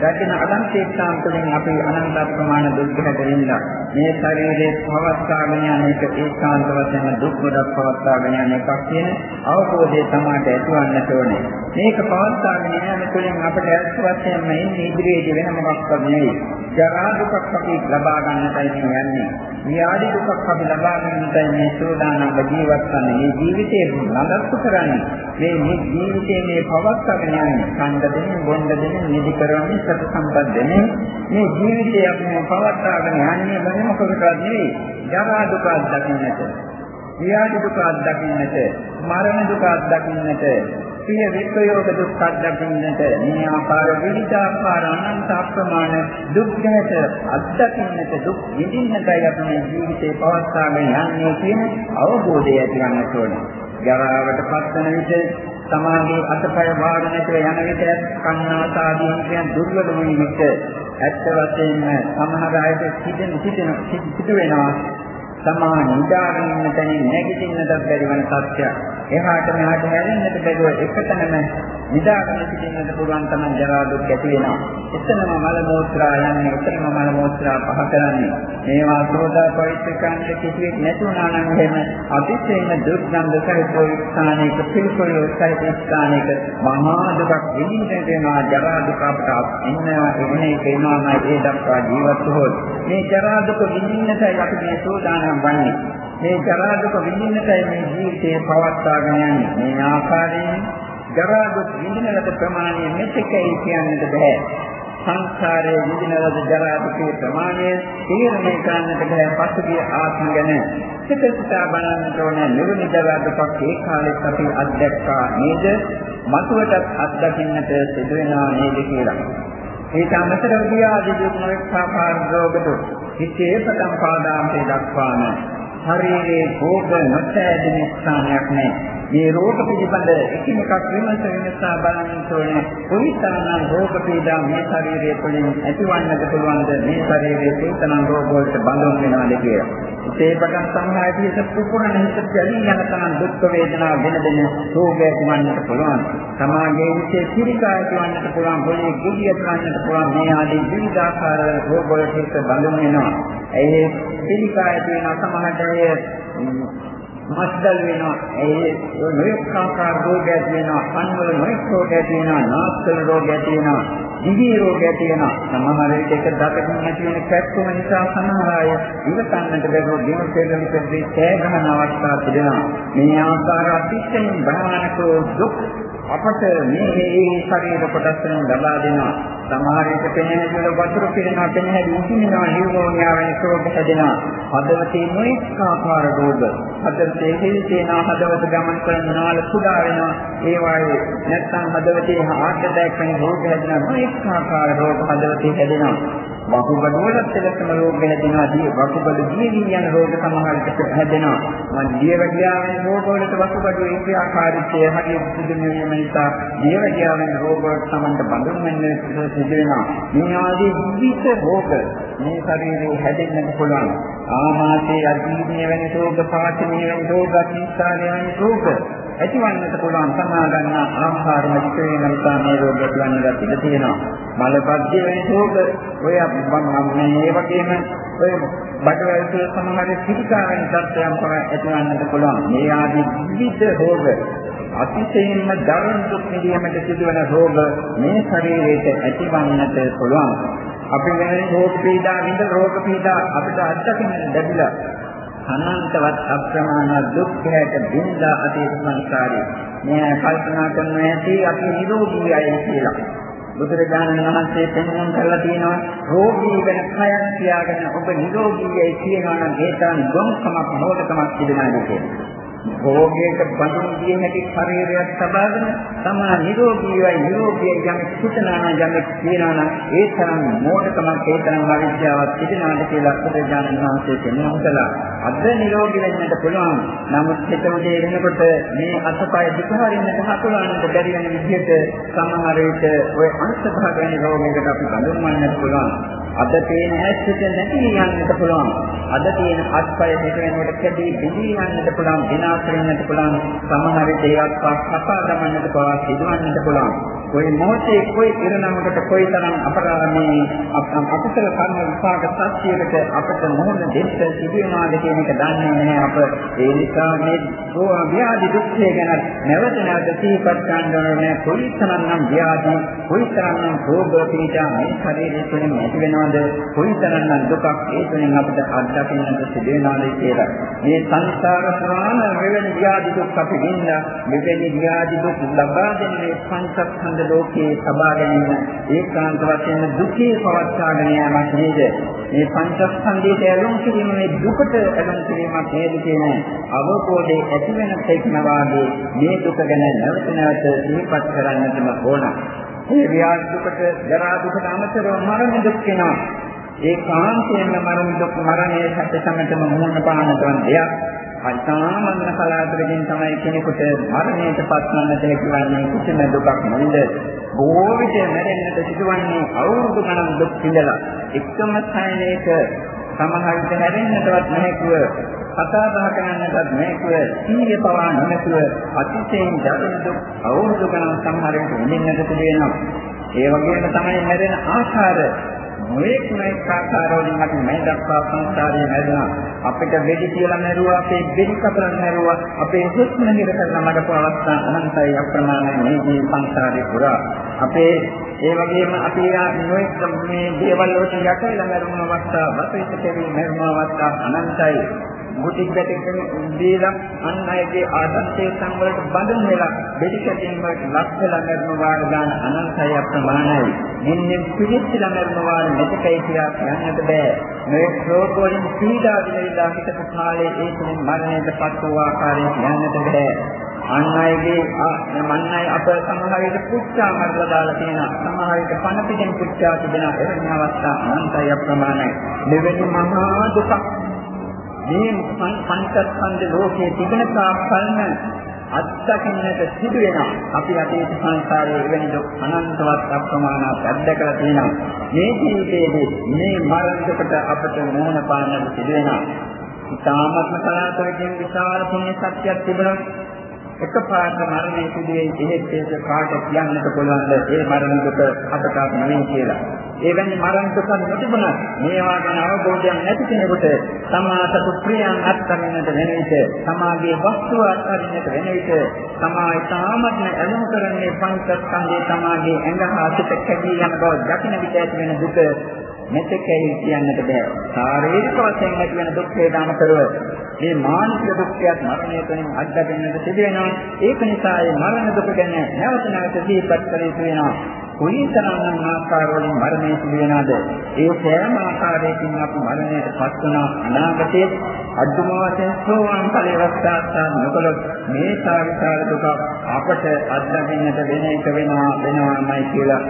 දැකින අදන්තේක්ෂාන් තුළින් අපි අනන්ත ප්‍රමාණ දුක් ගැට විඳලා මේ ශරීරයේ පවත්වාගෙන යන එක ඒකාන්ත වශයෙන් දුක් ගොඩක් පවත්වාගෙන යන එකක් කියන අවබෝධය තමයි ඇතිවන්නට ඕනේ. මේක පවත්වාගෙන යන තුළින් අපිට ඇත්ත වශයෙන්ම ඉන්නේ ඉදිරියේදී වෙන මොකක්වත් නෙවෙයි. ජරා දුකක් අපි ලබා ගන්නටයි යන්නේ. ව්‍යාධි දුකක් අපි ලබා ගන්නටයි මේ සෝදානම් ජීවත් වන්නේ මේ ජීවිතේ නඩත්තු කරන්නේ. මේ මේ ජීවිතේ මේ පවත්වාගෙන යන්නේ කන්ද දෙන්නේ බොණ්ඩ දෙන්නේ නිදි කරන්නේ සත සම්පත් දෙන්නේ මේ ජීවිතේ අපි මේ පවත්වාගෙන යන්නේ මොන මොකකටද නෙවෙයි. ජරා දුක දකින්නට ව්‍යාධි දුක දකින්නට මරණ දුක දකින්නට සිය විප්‍රයෝග දුක් අත්දකින්නට මේ ආකාර විවිධාකාර අනන්ත අප්‍රමාණ දුක් ගැට අත්දකින්නට දුක් විඳින්නටයි අපි මේ ජීවිතේ පවත්වාගෙන යන්නේ කියන අවබෝධය ඇති ගන්නට ඕනේ. ජරාවට පත්වන විට සමාගයේ අතපය වාරණයට යන විට කන්නාසාදීන් කියන දුර්වල වූ විට ඇත්ත වශයෙන්ම සමහර අයට සිදෙන සිදෙන සිදු වෙනවා සමා නිදාගෙන ඉන්න තැනින් නැගිටින්නට බැරි වෙන තත්ත්වයක්. එහාට මෙහාට හැරෙන්නට බැරුව එකතැනම නිදාගෙන සිටින්නට පුළුවන් තරම් ජරා දුක් ඇති වෙනවා. එතනම මල මෝත්‍රා යන්නේ, එතනම මල මෝත්‍රා පහ කරන්නේ. මේවා සෝදා පවිත්‍රකන්ට කිසිවෙක් නැතුණා නම් එහෙම අතිශයින් දුක් ගන්ධ සහිත ස්ථානයක පිළිකොළ සහිත ස්ථානයක මහා දුකක් විඳින්නට වෙනවා ජරා දුක අපට ඉන්නවා එන්නේ වෙනවාම ඒ දක්වා ජීවත් වුවොත් මේ ජරා දුක විඳින්නටයි අපි මේ සෝදානම් සූදානම් වන්නේ. මේ ජරා දුක විඳින්නටයි මේ ජීවිතේ පවත්වාගෙන යන්නේ. මේ ආකාරයෙන් ජරා දුක් විඳින ලද ප්‍රමාණය මෙතෙකයි කියන්නට බෑ. සංසාරයේ විඳින ලද ජරා දුකේ ප්‍රමාණය තීරණය කරන්නට බෑ පසුගිය ආත්ම ගැන. සිතසිතා බලන්නට ඕන නිවන ජරා දුකක් ඒ කාලෙත් අපි අත්දැක්කා නේද? මතුවටත් අත්දකින්නට සිදු වෙනවා නේද කියලා. ඒක අමතරව ගියාදී දුක් නොඑක ආකාර රෝග දුක් හිතේ පටන් පාදාන්තේ දක්වාම ශරීරයේ භෝග නොසෑදෙන ස්ථානයක් නැහැ. මේ රෝග පිළිබඳ එකිනෙකක් විමස විමසා බලන්න ඕනේ. කොයිතරම් රෝග පීඩා මේ ශරීරයේ තුළින් ඇතිවන්නට පුළුවන්ද මේ ශරීරයේ කොයිතරම් රෝග වලට බඳුන් වෙනවද කියලා. ඒ පටන් සංහායතියට පුපුරන හිත දැලී යන තරම් දුක් වේදනා වෙන දෙන රෝග ඇතිවන්නට පුළුවන්. සමාජයේ විශේෂ කිරිකා ඇතිවන්නට පුළුවන්, පොළේ කුඩිය ඇතිවන්නට පුළුවන් මේ ආදී විවිධාකාර රෝග වලට බඳුන් වෙනවා. ඒ කිරිකා ඇති වෙන සමාජයේ මස්දල් වෙනවා. ඒ නොයෙක් ආකාර රෝග ඇති වෙනවා. කන්වල නොයෙක් රෝග ඇති වෙනවා. නාස්වල රෝග ඇති වෙනවා. දිවි රෝග ඇති වෙනවා. සමහර විට එක දතකින් ඇති වෙන කැක්කම නිසා සමහර අය ඉවසන්නට බැරුව දිනසෙල්ලම කෙරෙහි කෑ ගහන අවස්ථා තිබෙනවා. මේ ආකාර අතිශයින් භයානක දුක් අපට මේ මේ ශරීර කොටස් වලින් ලබා දෙනවා. සමහර විට පෙනෙන වල වතුර පිරෙනවා, පෙනෙන උසිනවා, නියුමෝනියා වැනි රෝග හැදෙනවා. හදවතේ නොඑක ආකාර රෝග. හදවතේ හිල් තියෙනවා, හදවත ගමන් කරන නාල කුඩා වෙනවා. ඒ වායේ නැත්නම් හදවතේ ආර්ථ දැක් වෙන රෝග හැදෙනවා. නොඑක ආකාර රෝග හදවතේ හැදෙනවා. වකුගඩු වල තෙලකම රෝග හැදෙනවා. දී වකුගඩු දියවි යන රෝග සමහරකට හැදෙනවා. මන් දියවැඩියාවෙන් රෝග වලට වකුගඩු ඉන්ද්‍රියාකාරීත්වය හරියට සිදු වීම නිසා දියවැඩියාවෙන් රෝග වලට සමන්ත බඳුන් වෙන්න සිදු වෙනවා. මේ ආදී විවිධ රෝග මේ ශරීරයේ හැදෙන්නට පුළුවන්. ආමාශයේ අධීනය වෙන රෝග, පාචනීය වෙන රෝග, අතිසාරය වෙන රෝග ඇතිවන්නට පුළුවන් සමා ගන්න ආහාර මිශ්‍ර වීම නිසා මේ රෝග ඇතිවන්නට ඉඩ තියෙනවා. මලපද්‍ය වෙන රෝග ඔය මේ වගේම ඔය බඩවැල් සමහර පිටිකා වෙන තත්ත්වයන් පවා ඇතිවන්නට පුළුවන්. මේ ආදී විවිධ රෝග අතිශයින්ම දරුණු දුක් නිදීමට සිදුවන රෝග මේ ශරීරයට ඇතිවන්නට පුළුවන්. අපි වෙන රෝග පීඩා විඳ රෝග පීඩා අපිට අත්දකින්න ලැබිලා අනන්තවත් අප්‍රමාණ දුක්ඛයට බින්දා අතීත සංස්කාරේ මේ කල්පනා කරන ඇති අපි නිරෝගී අය කියලා. බුදුරජාණන් වහන්සේ පෙන්වන්න කරලා තියෙනවා රෝගී වෙන කයක් තියාගෙන ඔබ නිරෝගීයි කියනවා නම් ඒ තරම් ගොම්කමක් මොහොතකමක් තිබෙනවා කියන්නේ භෝගයක බඳුන් දිය හැකි ශරීරයක් සබාගෙන තමා නිරෝගීවයි නිරෝගී යම් සුතනාන යම් කියනවා නම් ඒ තරම් මෝඩකමක් ඒ තරම් අවිද්‍යාවක් තිබෙනවාද කියලා බුදුරජාණන් වහන්සේ කියනවා කළා. අද නිරෝගී වෙන්නට පුළුවන්. නමුත් හිත උදේ වෙනකොට මේ අතපය දිගහරින්නට හකුලන්නට බැරි වෙන විදිහට සමහර විට ওই අංශභාග වෙන රෝගයකට අපි බඳුන් වන්නත් පුළුවන්. අද තියෙන ඇස්සිට නැති යන්නට පුළුවන්. අද තියෙන අත්පය දෙක වෙනකොට කැදී බිඳී යන්නට පුළුවන්. විනාශ වෙන්නට පුළුවන්. සමහර විට ඒවත් කපා දමන්නට පවා සිදුවන්නට පුළුවන්. કોઈ මොහොතේ કોઈ ඉරණමකට કોઈ තරම් අපරාමේ අකුසල කර්ම විපාක සත්‍යයකට අපට මොහොන දෙන්න සිදුවෙනවාද කියන එක දන්නේ නැහැ අප. ඒ නිසා මේ ව්‍යාධි දුක්ඛය ගැන නැවත නැවත සිහිපත් ගන්නවා කොයි තරම් නම් ව්‍යාධි කොයි තරම් නම් රෝග පීඩා මේ ශරීරය තුළින් ඇති වෙනවද කොයි තරම් නම් දුකක් ඒ තුළින් අපිට අත්දකින්නට සිදුවෙනවද කියලා. මේ සංසාර පුරාණ මෙවැනි ව්‍යාධි දුක් අපි විඳ මෙවැනි ව්‍යාධි දුක් ලබා දෙන්නේ පංචස්කන්ධ ලෝකයේ සබා ගැනීම ඒකාන්ත වශයෙන් දුකේ පවත්වාගෙන යාමක් නේද? මේ පංචස්කන්ධයට ඇලුම් කිරීම මේ දුකට ඇලුම් කිරීමක් නේද කියන අවබෝධයේ ඇති වෙන තේකන වාගේ මේ දුක ගැන නැවත නැවත සිහිපත් කරන්නටම ඕන. මේ ව්‍යාධි දුකට ජරා දුකට අමතරව මරණ දුක් වෙනවා. ඒ කාන්තයෙන්ම මරණ දුක් මරණය සත්‍ය සමතම මුහුණ පානතවන් දෙයක්. අසාමන්න කලාතුරකින් තමයි කෙනෙකුට මරණයට පත්වන්නට හැකිවන්නේ. කිසිම දුකක් නොවිද බොහෝ විට මැරෙන්නට සිදුවන්නේ අවුරුදු ගණන් දුක් විඳලා. එකම සයනයක සමහර විට හැරෙන්නටවත් නැහැකුව කතා බහ කරන්නටත් නැහැකුව සීය පවා නොමැතුව අතිශයින් ජටිල දුක් අවුරුදු ගණන් සමහර විට විඳින්නට සිදු වෙනවා ඒ වගේම තමයි මැරෙන ආකාර නොඑක් නොඑක් ආකාරවලින් අපි මේ දක්වා සංසාරයේ නැදෙනවා. අපිට වෙඩි කියලා මැරුවා, අපේ වෙඩි කපලා මැරුවා, අපේ හුස්ම නිර කරන මඩපු අවස්ථා අනන්තයි අප්‍රමාණයි මේ ජී සංසාරේ පුරා. අපේ ඒ වගේම අපි නොඑක් මේ දේවල් වලට යට වෙලා මැරුණ අවස්ථා, වසවිත කෙරෙහි මැරුණ අවස්ථා අනන්තයි. මුටික් දැකගෙන දීලා අන් අයගේ ආදත්තේ සංවලට බඳුන් වෙලා දෙඩිකටින් වලට ලක් වෙලා මරන වාර දාන අනන්තය අප්‍රමාණයි. මෙන්න පිළිච්චලා මරන වාර මෙතකයි කියලා කියන්නට බෑ. මේ ශෝක වලින් පීඩා විඳලා හිටපු කාලේ ඒ තුලින් මරණයට පත් වූ ආකාරය කියන්නට බෑ. අන් අයගේ මන් අය අප සමහර විට පුච්චා මරලා දාලා තියෙනවා. සමහර විට පණ පිටින් පුච්චා තිබෙන එවැනි අවස්ථා අනන්තය අප්‍රමාණයි. මෙවැනි මහා දුකක් මේ පංචස්කන්ධ ලෝකයේ තිබෙන තාක්කල්ම අත්දකින්නට සිදු වෙනවා. අපි අතීත සංසාරයේ වෙන දුක් අනන්තවත් අප්‍රමාණවත් අත්දකලා තියෙනවා. මේ ජීවිතයේදී මේ මරණයට අපට මොහොන පාන්නට සිදු වෙනවා. ඉතාමත්ම කලාතුරකින් විශාල පුණ්‍ය ශක්තියක් තිබෙනවා. එකපාරට මරණය සිදුවේ එහෙත් ඒක කාට කියන්නට පුළුවන්ද ඒ මරණ දුක අපට නෙමෙයි කියලා. ඒ වෙන්නේ මරණ දුක නොතිබුණා. මේවා ගැන අවබෝධයක් නැති කෙනෙකුට සමාසතු ප්‍රියයන් අත්හරින්නට වෙන විට, සමාගයේ වස්තුව අත්හරින්නට වෙන විට, සමාය තාමත්ම ඇලුම් කරන්නේ පංචස්කන්ධයේ සමාගයේ ඇඟ හා සිත කැදී යන බව දකින විට ඇති වෙන දුක මෙතෙකයි කියන්නට බෑ. ශාරීරික වශයෙන් ඇති වෙන දුක් වේදනාකරව මේ මානසික දුක්ඛයත් මරණය තුළින් අත්දැකෙන්නට සිදු වෙනවා. ඒක නිසා මේ මරණ දුක ගැන නැවත නැවත සිහිපත් කර යුතු වෙනවා. කොයිතරම් ආකාරවලින් මරණය සිදු වෙනවද? ඒ සෑම ආකාරයකින් අපි මරණයට පත් වන අනාගතයේ අදුම වශයෙන් සෝවාන් ඵලයේ වස්තාස්ථාන නොකළොත් මේ සාවිකාර දුක අපට අත්දැකෙන්නට වෙන එක වෙනවා වෙනවාමයි කියලා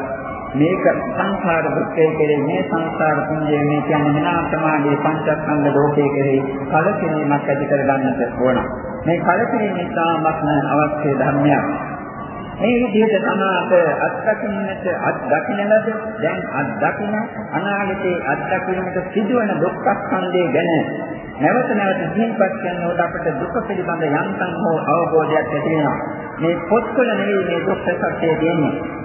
මේක සංසාර දුක්ඛය කෙරේ මේ සංසාර පුඤ්ජය මේ කියන්නේ මනා ප්‍රමාණයේ පංචස්කන්ධ ලෝකයේ කෙරේ කලකිරීමක් ඇති කර ගන්නට ඕන. මේ කලකිරීම නිසාමත්ම අවශ්‍ය ධර්මයක්. මේ විදිහට තමාට අත්දකින්නට අත්දකින්නද දැන් අත්දකින්න අනාගතයේ අත්දකින්නට සිදුවන දුක්ඛ ස්කන්ධය ගැන නැවත නැවත සිහිපත් කරනකොට අපට දුක පිළිබඳ යන්තම් හෝ අවබෝධයක් ඇති වෙනවා. මේ පොත්වල නෙවෙයි මේ දුක්ඛ සත්‍යය දෙන්නේ.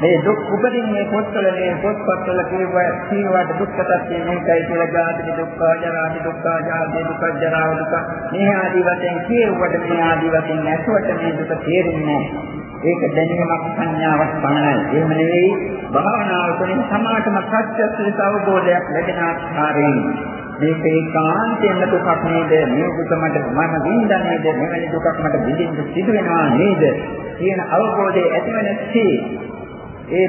මේ දුක් උපදින්නේ පොත්වල මේ පොත්පත්වල කියවා කීවට දුක්ඛ සත්‍ය මේකයි කියලා ජාති දුක්ඛ, ජරා දුක්ඛ, ජාති දුක්ඛ, ජරා දුක්ඛ. මේ ආදී වශයෙන් කියවට මේ ආදී වශයෙන් නැසුවට මේ දුක තේරෙන්නේ ඒක දැනීමක් සංඥාවක් පමණයි. එහෙම නෙවෙයි භාවනාව තුළින් සමාතම ප්‍රත්‍යක්ෂ අවබෝධයක් ලැබෙන ආකාරයෙන්. මේක ඒකාන්තයෙන්ම දුකක් නේද? මේ දුක මට මම විඳන්නේද මෙවැනි දුකක් මට විඳින්න සිදු වෙනවා නේද? කියන අවබෝධය ඇතිවෙනසේ ඒ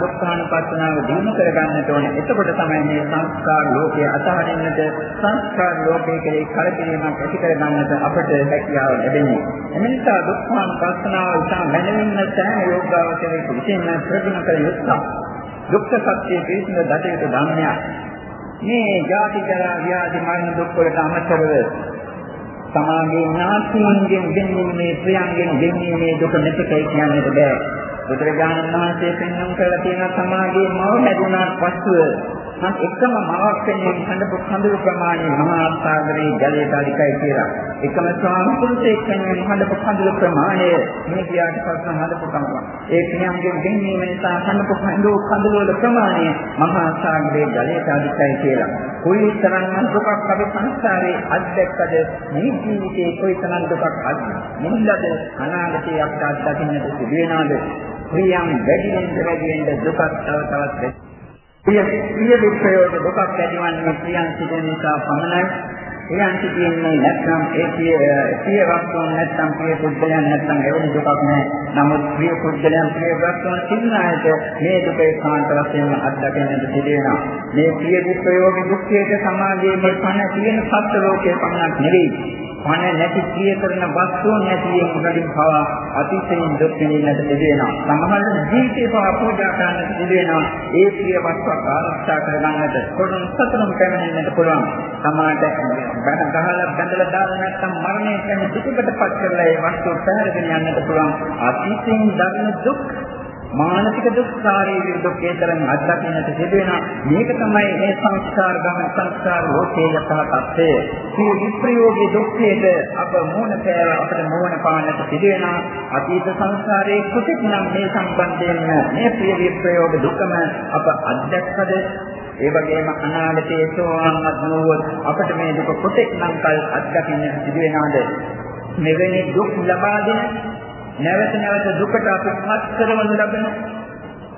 දුක්ඛානුපස්සනාව දිනු කර ගන්නට ඕනේ. එතකොට තමයි මේ සංස්කාර ලෝකය අතහරින්නට සංස්කාර ලෝකයේ කෙරේ කලකිරීමක් ඇති කර ගන්නට අපට හැකියාව ලැබෙන්නේ. එනිසා දුක්ඛානුපස්සනාව ඉතා මැනවින් සෑම යෝගාවචරයේ විශේෂම ප්‍රගුණ කළ යුතුයි. දුක්ඛ සත්‍යයේ පිළිසින දඩේට ධර්මයක්. මේ ජාති ජරා ව්‍යාධි මරණ දුක් වලට අමතරව සමාගයේ නාස්තියෙන් ගෙන්වීමේ ප්‍රියංගෙන් ගෙන්වීමේ දුක නැතිකයි කියන්නට බෑ. බුදුරජාණන් වහන්සේ පෙන්වන කරලා තියෙන සමාගයේ මව හැදුනාට පස්සෙ මම එකම මාවක් වෙනින් හඳපු කඳුළු ප්‍රමාණය මහා සාගරයේ ජලයට අධිකයි කියලා. එකම ස්වාමීන් වෙනින් හඳපු කඳුළු ප්‍රමාණය මේ කියාට පස්සේ හඳපු කමක්. ඒ ක්‍රියාවෙන් දෙන්නේ නිසා හඳපු කඳුළු කඳුළු වල ප්‍රමාණය මහා සාගරයේ ජලයට අධිකයි කියලා. කොයිතරම් දුකක් අපි සංසාරේ අත්දැක්කද මේ ජීවිතේ කොයිතරම් දුකක් අත්දැකීමද අනාගතයේ අපට අත්දකින්නට සිදු වෙනවද? ක්‍රියාන් වැඩි වෙන වැඩි වෙන දුකක් තව තවත් ප්‍රිය ප්‍රිය විප්‍රයෝග දුකක් ඇතිවන්නේ ප්‍රියන් සිටින නිසා පමණයි. ප්‍රියන් සිටින්නේ නැත්නම් ඒ ප්‍රිය ප්‍රිය වස්තුන් නැත්නම් ප්‍රිය පුද්ගලයන් නැත්නම් එවැනි දුකක් නැහැ. නමුත් ප්‍රිය පුද්ගලයන් ප්‍රිය වස්තුන් සිටිනාට මේ දුක ඒකාන්ත වශයෙන්ම අත්දකින්නට සිදු වෙනවා. මේ ප්‍රිය විප්‍රයෝග දුක්ඛයට සමාජයේ මේ පණ තියෙන සත්‍ය ලෝකයේ පමණක් නෙවෙයි. පණ නැති ක්‍රිය කරන වස්තුන් නැතිවෙන් උඩින් පවා අතිශයින් දුක් විඳින්නට සිදුවෙනවා. සමහර ජීවිතේ පවා පූජා කරන්නට සිදුවෙනවා. ඒ ක්‍රිය වස්තුවක් ආරක්ෂා කරගන්නට කොටුන් සතරම් පැමිණෙන්නට පුළුවන්. සමාජයට බඳ ගහලා බඳලා දාලා නැත්නම් මරණය කියන දුකකටපත් කරලා ඒ වස්තුව පැහැරගෙන යන්නට පුළුවන්. අතිශයින් දරන දුක් මානසික දුක් ශාරීරික දුක් ඒතරම් අත්දකින්නට සිදු වෙනවා මේක තමයි මේ සංස්කාර ගමන සංස්කාර ලෝකයේ යථා තත්ත්වය මේ විප්‍රයෝගී දුක්ඛයට අප මොන පෑව අපට මොන පාන්නට සිදු වෙනවා අතීත සංස්කාරයේ කුටික් නම් මේ සම්බන්ධයෙන් මේ ප්‍රිය විප්‍රයෝග දුකම අප අත්දැක්කද? ඒ වගේම අනාගතයේ සෝවාන් අත්නොත් අපට මේ දුක කොටෙක් නම් කල් අත්දකින්නට සිදු වෙනවද? මෙවැනි දුක් ලබා දෙන නැවත නැවත දුකට අපි පත් කරවනු ලබන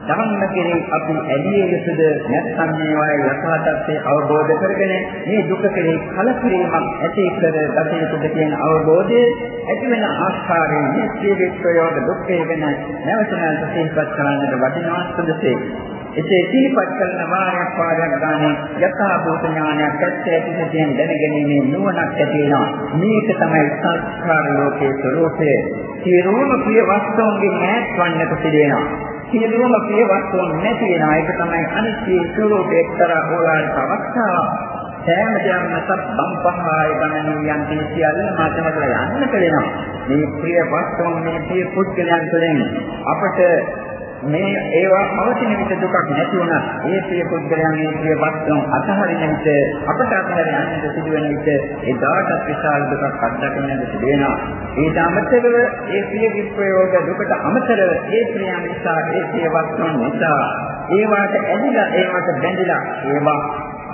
ධර්ම කෙරෙහි අපි ඇලිය යුතුද නැත්නම් මේවායේ යථා තත්ත්වය අවබෝධ කරගෙන මේ දුක කෙරෙහි කලකිරීමක් ඇති කර ගත යුතුද කියන අවබෝධය ඇති වෙන ආස්කාරයෙන් මේ සියලු ප්‍රයෝග දුක්ඛය ගැන නැවත නැවත සිහිපත් කරන්නට වටිනවා සුදුසේ එසේ සිහිපත් කරන වාරයක් වාරයක් ගානේ යථා භූත ඥානයක් ඇත්තේ පිටින් දැනගැනීමේ නුවණක් ඇති වෙනවා. මේක තමයි සංස්කාර ලෝකයේ ස්වરૂපය. සියලුම ප්‍රිය වස්තුන්ගෙන් ඈත් වන්නට පිළිවෙනවා. සියලුම ප්‍රිය වස්තුන් නැති වෙනවා. ඒක තමයි අනිත්‍ය ස්වરૂපයේ එක්තරා ඕලාරික අවස්ථාවක්. සෑම දෙයක්ම සබ්බම් පහාය ගමනින් යන්ති සියල්ල මාතමකලා යන්නට වෙනවා. මේ ප්‍රිය වස්තුන් මේ ප්‍රිය පුද්ගලයන් තුළින් අපට මේ ඒවා පවතින විට දුකක් නැති වුණා. ඒ ප්‍රිය පුද්ගලයන් මේ ප්‍රිය වස්තුන් අතහරින විට අපට අතහැර යන්නට සිදුවෙන විට එදාට විශාල දුකක් අත්දකින්නට සිදු වෙනවා. ඊට අමතරව ඒ ප්‍රිය විප්‍රයෝග දුකට අමතරව ඒ ප්‍රියයන් නිසා ඒ ප්‍රිය වස්තුන් නිසා ඒවාට ඇලිලා ඒවට බැඳිලා ඒවා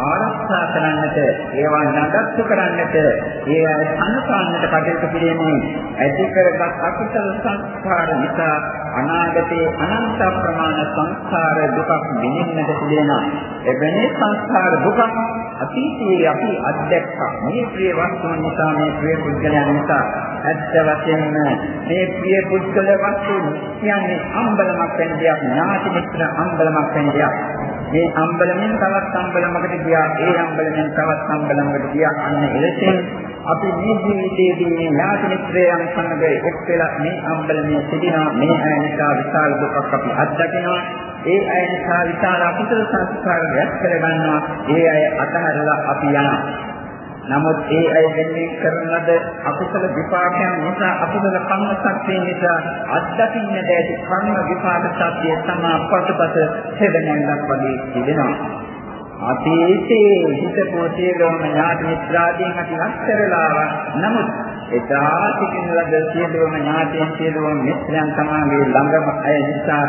ආරක්ෂා කරන්නට ඒවා නඩත්තු කරන්නට ඒ සංසාරන්නට කටයුතු කිරීමේ ඇති කරගත් අකුසල සංස්කාර නිසා අනාගතයේ අනන්ත ප්‍රමාණ සංස්කාර දුකක් විඳින්නට සිදෙනවා එබැනි සංස්කාර දුක අතීතයේ අපි අත්දැක්කා මේ ප්‍රිය වස්තුන් නිසා මේ ප්‍රිය පුද්ගලයන් නිසා ඇත්ත වශයෙන්ම මේ ප්‍රිය පුද්ගල වස්තු කියන්නේ අම්බලමක් වෙන දෙයක් ඥාති මිත්‍ර අම්බලමක් වෙන දෙයක්. මේ අම්බලමෙන් තවත් අම්බලමකට ගියා. ඒ අම්බලමෙන් තවත් අම්බලමකට ගියා. අන්න එලෙසින් අපි මේ ජීවිතයේදී මේ ඥාති මිත්‍රයන් සමග එක් වෙලා මේ අම්බලමේ සිටිනා මේ අය නිසා විශාල දුකක් අපි අත්දකිනවා. ඒ අය නිසා විශාල අකුසල සංස්කාර රැස් කරගන්නවා. ඒ අය අතහැරලා අපි යනවා. නමුත් ඒ අය වෙන්නේ කරන ලද අකුසල විපාකයන් නිසා අකුසල කර්ම ශක්තිය නිසා අත්දකින්න දැඩි කර්ම විපාක ශක්තිය තමා පසුපස හේදනයක් වගේ තිබෙනවා. අතීතයේ හිතපෝ සියලුම ඥාති මිත්‍රාදීන් අපි අත්හැරලා නමුත් එදා සිටින ලද සියලුම ඥාතීන් සියලුම මිත්‍රයන් තමාගේ ළඟම අය නිසා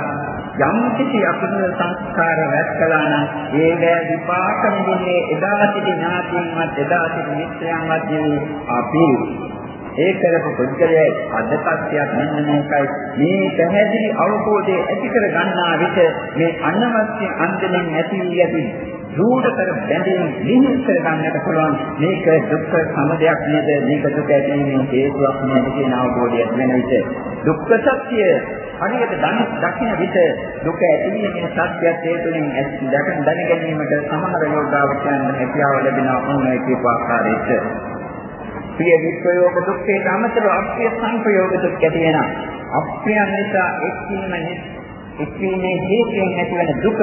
යම් කිසි අකුසල සංස්කාර රැස් කළා නම් ඒ දෑ විපාක නිදින්නේ එදා සිටි ඥාතීන්වත් එදා සිටි මිත්‍රයන්වත් නෙවෙයි අපි. ඒ කරපු පුද්ගලයා අද තත්ත්වයක් මෙන්න මේකයි. මේ පැහැදිලි අවබෝධය ඇති කර ගන්නා විට මේ අනවශ්‍ය අන්දමින් නැති වී ඇති රූಢතර බැඳීම් නිහිත කර ගන්නට පුළුවන්. මේක දුක්ඛ සමුදයක් නේද? මේක දුක ඇතිවීමේ හේතුවක් නේද කියන අවබෝධය වෙන විට. දුක්ඛ සත්‍ය හරියට දකින්න විට දුක ඇතිවීමේ සත්‍යයත් ඒ තුළින් දැක දැන ගැනීමට සමහර යෝගාවචයන් හැකියාව ලැබෙනවා. වුණේ කියපු ආකාරයට ප්‍රිය විප්‍රයෝග දුක්ඛයට අමතරව අප්‍රිය සංප්‍රයෝග දුක් ඇති වෙනවා අප්‍රියන් නිසා එක්වීම එක්වීමේ හේතුවෙන් ඇතිවන දුක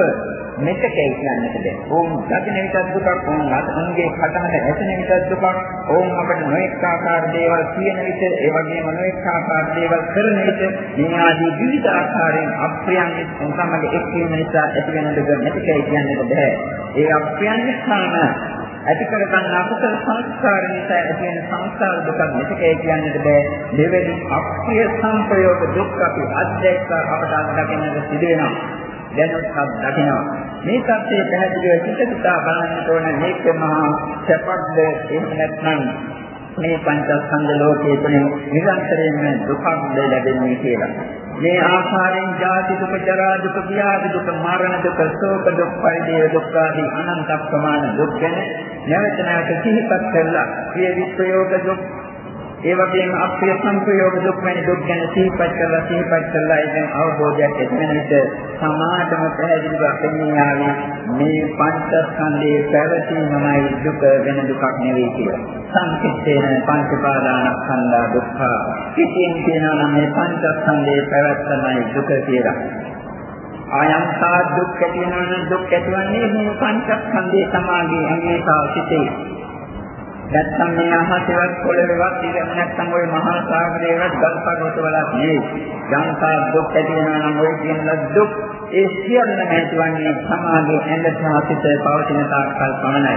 මෙතකයි කියන්නට බෑ. ඕම් දකින විටත් දුකක්, ඕම් අන්ගේ කටහඬ ඇසෙන විටත් දුකක්, ඕම් අපිට නොඑක ආකාර දේවල් කියන විට, ඒ වගේම නොඑක ආකාර දේවල් කරන විට මේ ආදී විවිධ ආකාරයෙන් අප්‍රියන් සමග එක්වීම නිසා ඇතිවන දුක මෙතකයි කියන්නට බෑ. ඒ අප්‍රියන් නිසාම ඇති කර ගන්න අකුසල සංස්කාර නිසා ඇති වෙන සංස්කාර දුක මෙතකේ කියන්නට බෑ දෙවෙනි අප්‍රිය සංප්‍රයෝග දුක් අපි අධ්‍යක්ෂ අපට අත්දකින්නට සිදු වෙනවා දැනුත්පත් දකිනවා. මේ தත්ත්වය පැහැදිලිව චිත්තසිතා බලන්නට ඕන මේක මහා සැපක්ද එහෙම නැත්නම් මේ පංචස්කන්ධ ලෝකයේ තුලින් නිරන්තරයෙන්ම දුකක් ලැබෙන්නේ කියලා. මේ ආකාරයෙන් ජාති දුක, ජරා දුක, ව්‍යාධි දුක, මරණ දුක, ශෝක දුක්, පරිදේව දුක් ආදී අනන්ත ප්‍රමාණ දුක් ගැන නැවත නැවත සිහිපත් කරලා ප්‍රිය විප්‍රයෝග දුක් ඒ වගේම අප්‍රිය සංප්‍රයෝග දුක් වැනි දුක් ගැන සිහිපත් කරලා සිහිපත් කරලා ඒකෙන් අවබෝධයක් ඇති වෙන විට සමාධම පැහැදිලිව පෙන්වන්නේ ආවේ මේ පංචස්කන්ධයේ පැවතීමමයි දුක වෙන දුකක් නෙවෙයි කියලා. සංකිට්ඨේන පංච පාදානස්කන්ධා දුක්ඛ. කිසියම් කියනවා නම් මේ පංචස්කන්ධයේ පැවැත්මයි දුක කියලා. ආයම් සා දුක් ඇති වෙනවා දුක් ඇතිවන්නේ මේ පංචස්කන්ධයේ සමාගයේ අංගේසා සිටේ. නැත්තම් මේ අහසේවත් පොළවේවත් ඉතින් නැත්තම් ওই මහා සාගරේවත් ගල් පර්වත වලත් නෙවෙයි. යම්තා දුක් ඇති වෙනවා නම් ওই කියන දුක් ඒ සියල්ලම ඇතිවන්නේ සමාගයේ ඇඟ සහ සිත පවතින තාක්කල් පමණයි.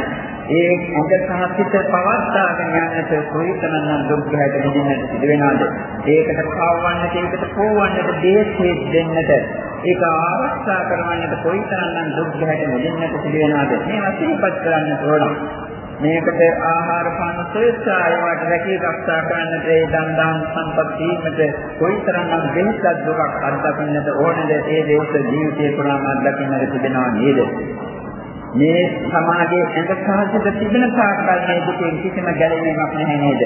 ඒ ඇඟ සහ සිත පවත්වාගෙන යන්නට කොයිතරම් දුක් ගැට දෙන්නට සිදු වෙනවද? ඒකට කවවන්නට, ඒකට පොවන්නට, දේශේ දෙන්නට, ඒක ආරක්ෂා කරවන්නට කොයිතරම් දුක් ගැට දෙන්නට සිදු වෙනවද? මේවා සිහිපත් කරන්න ඕන. මේකට ආහාර පාන ශ්‍රේෂ්ඨ ආයවට රැකී ආරක්ෂා කරන්නට ඒ දන් දාන සම්පත් දීමට කොයිතරම් වෙනසක් දුකක් අත්දකින්නට ඕනද ඒ දේශ ජීවිතේ පුරාම අත්දකින්නට තිබෙනවා නේද? මේ සමාජයේ ඇඟ සාහිත තිබෙන තාක්කල් මේ දුකෙන් කිසිම ගැලවීමක් නැහැ නේද?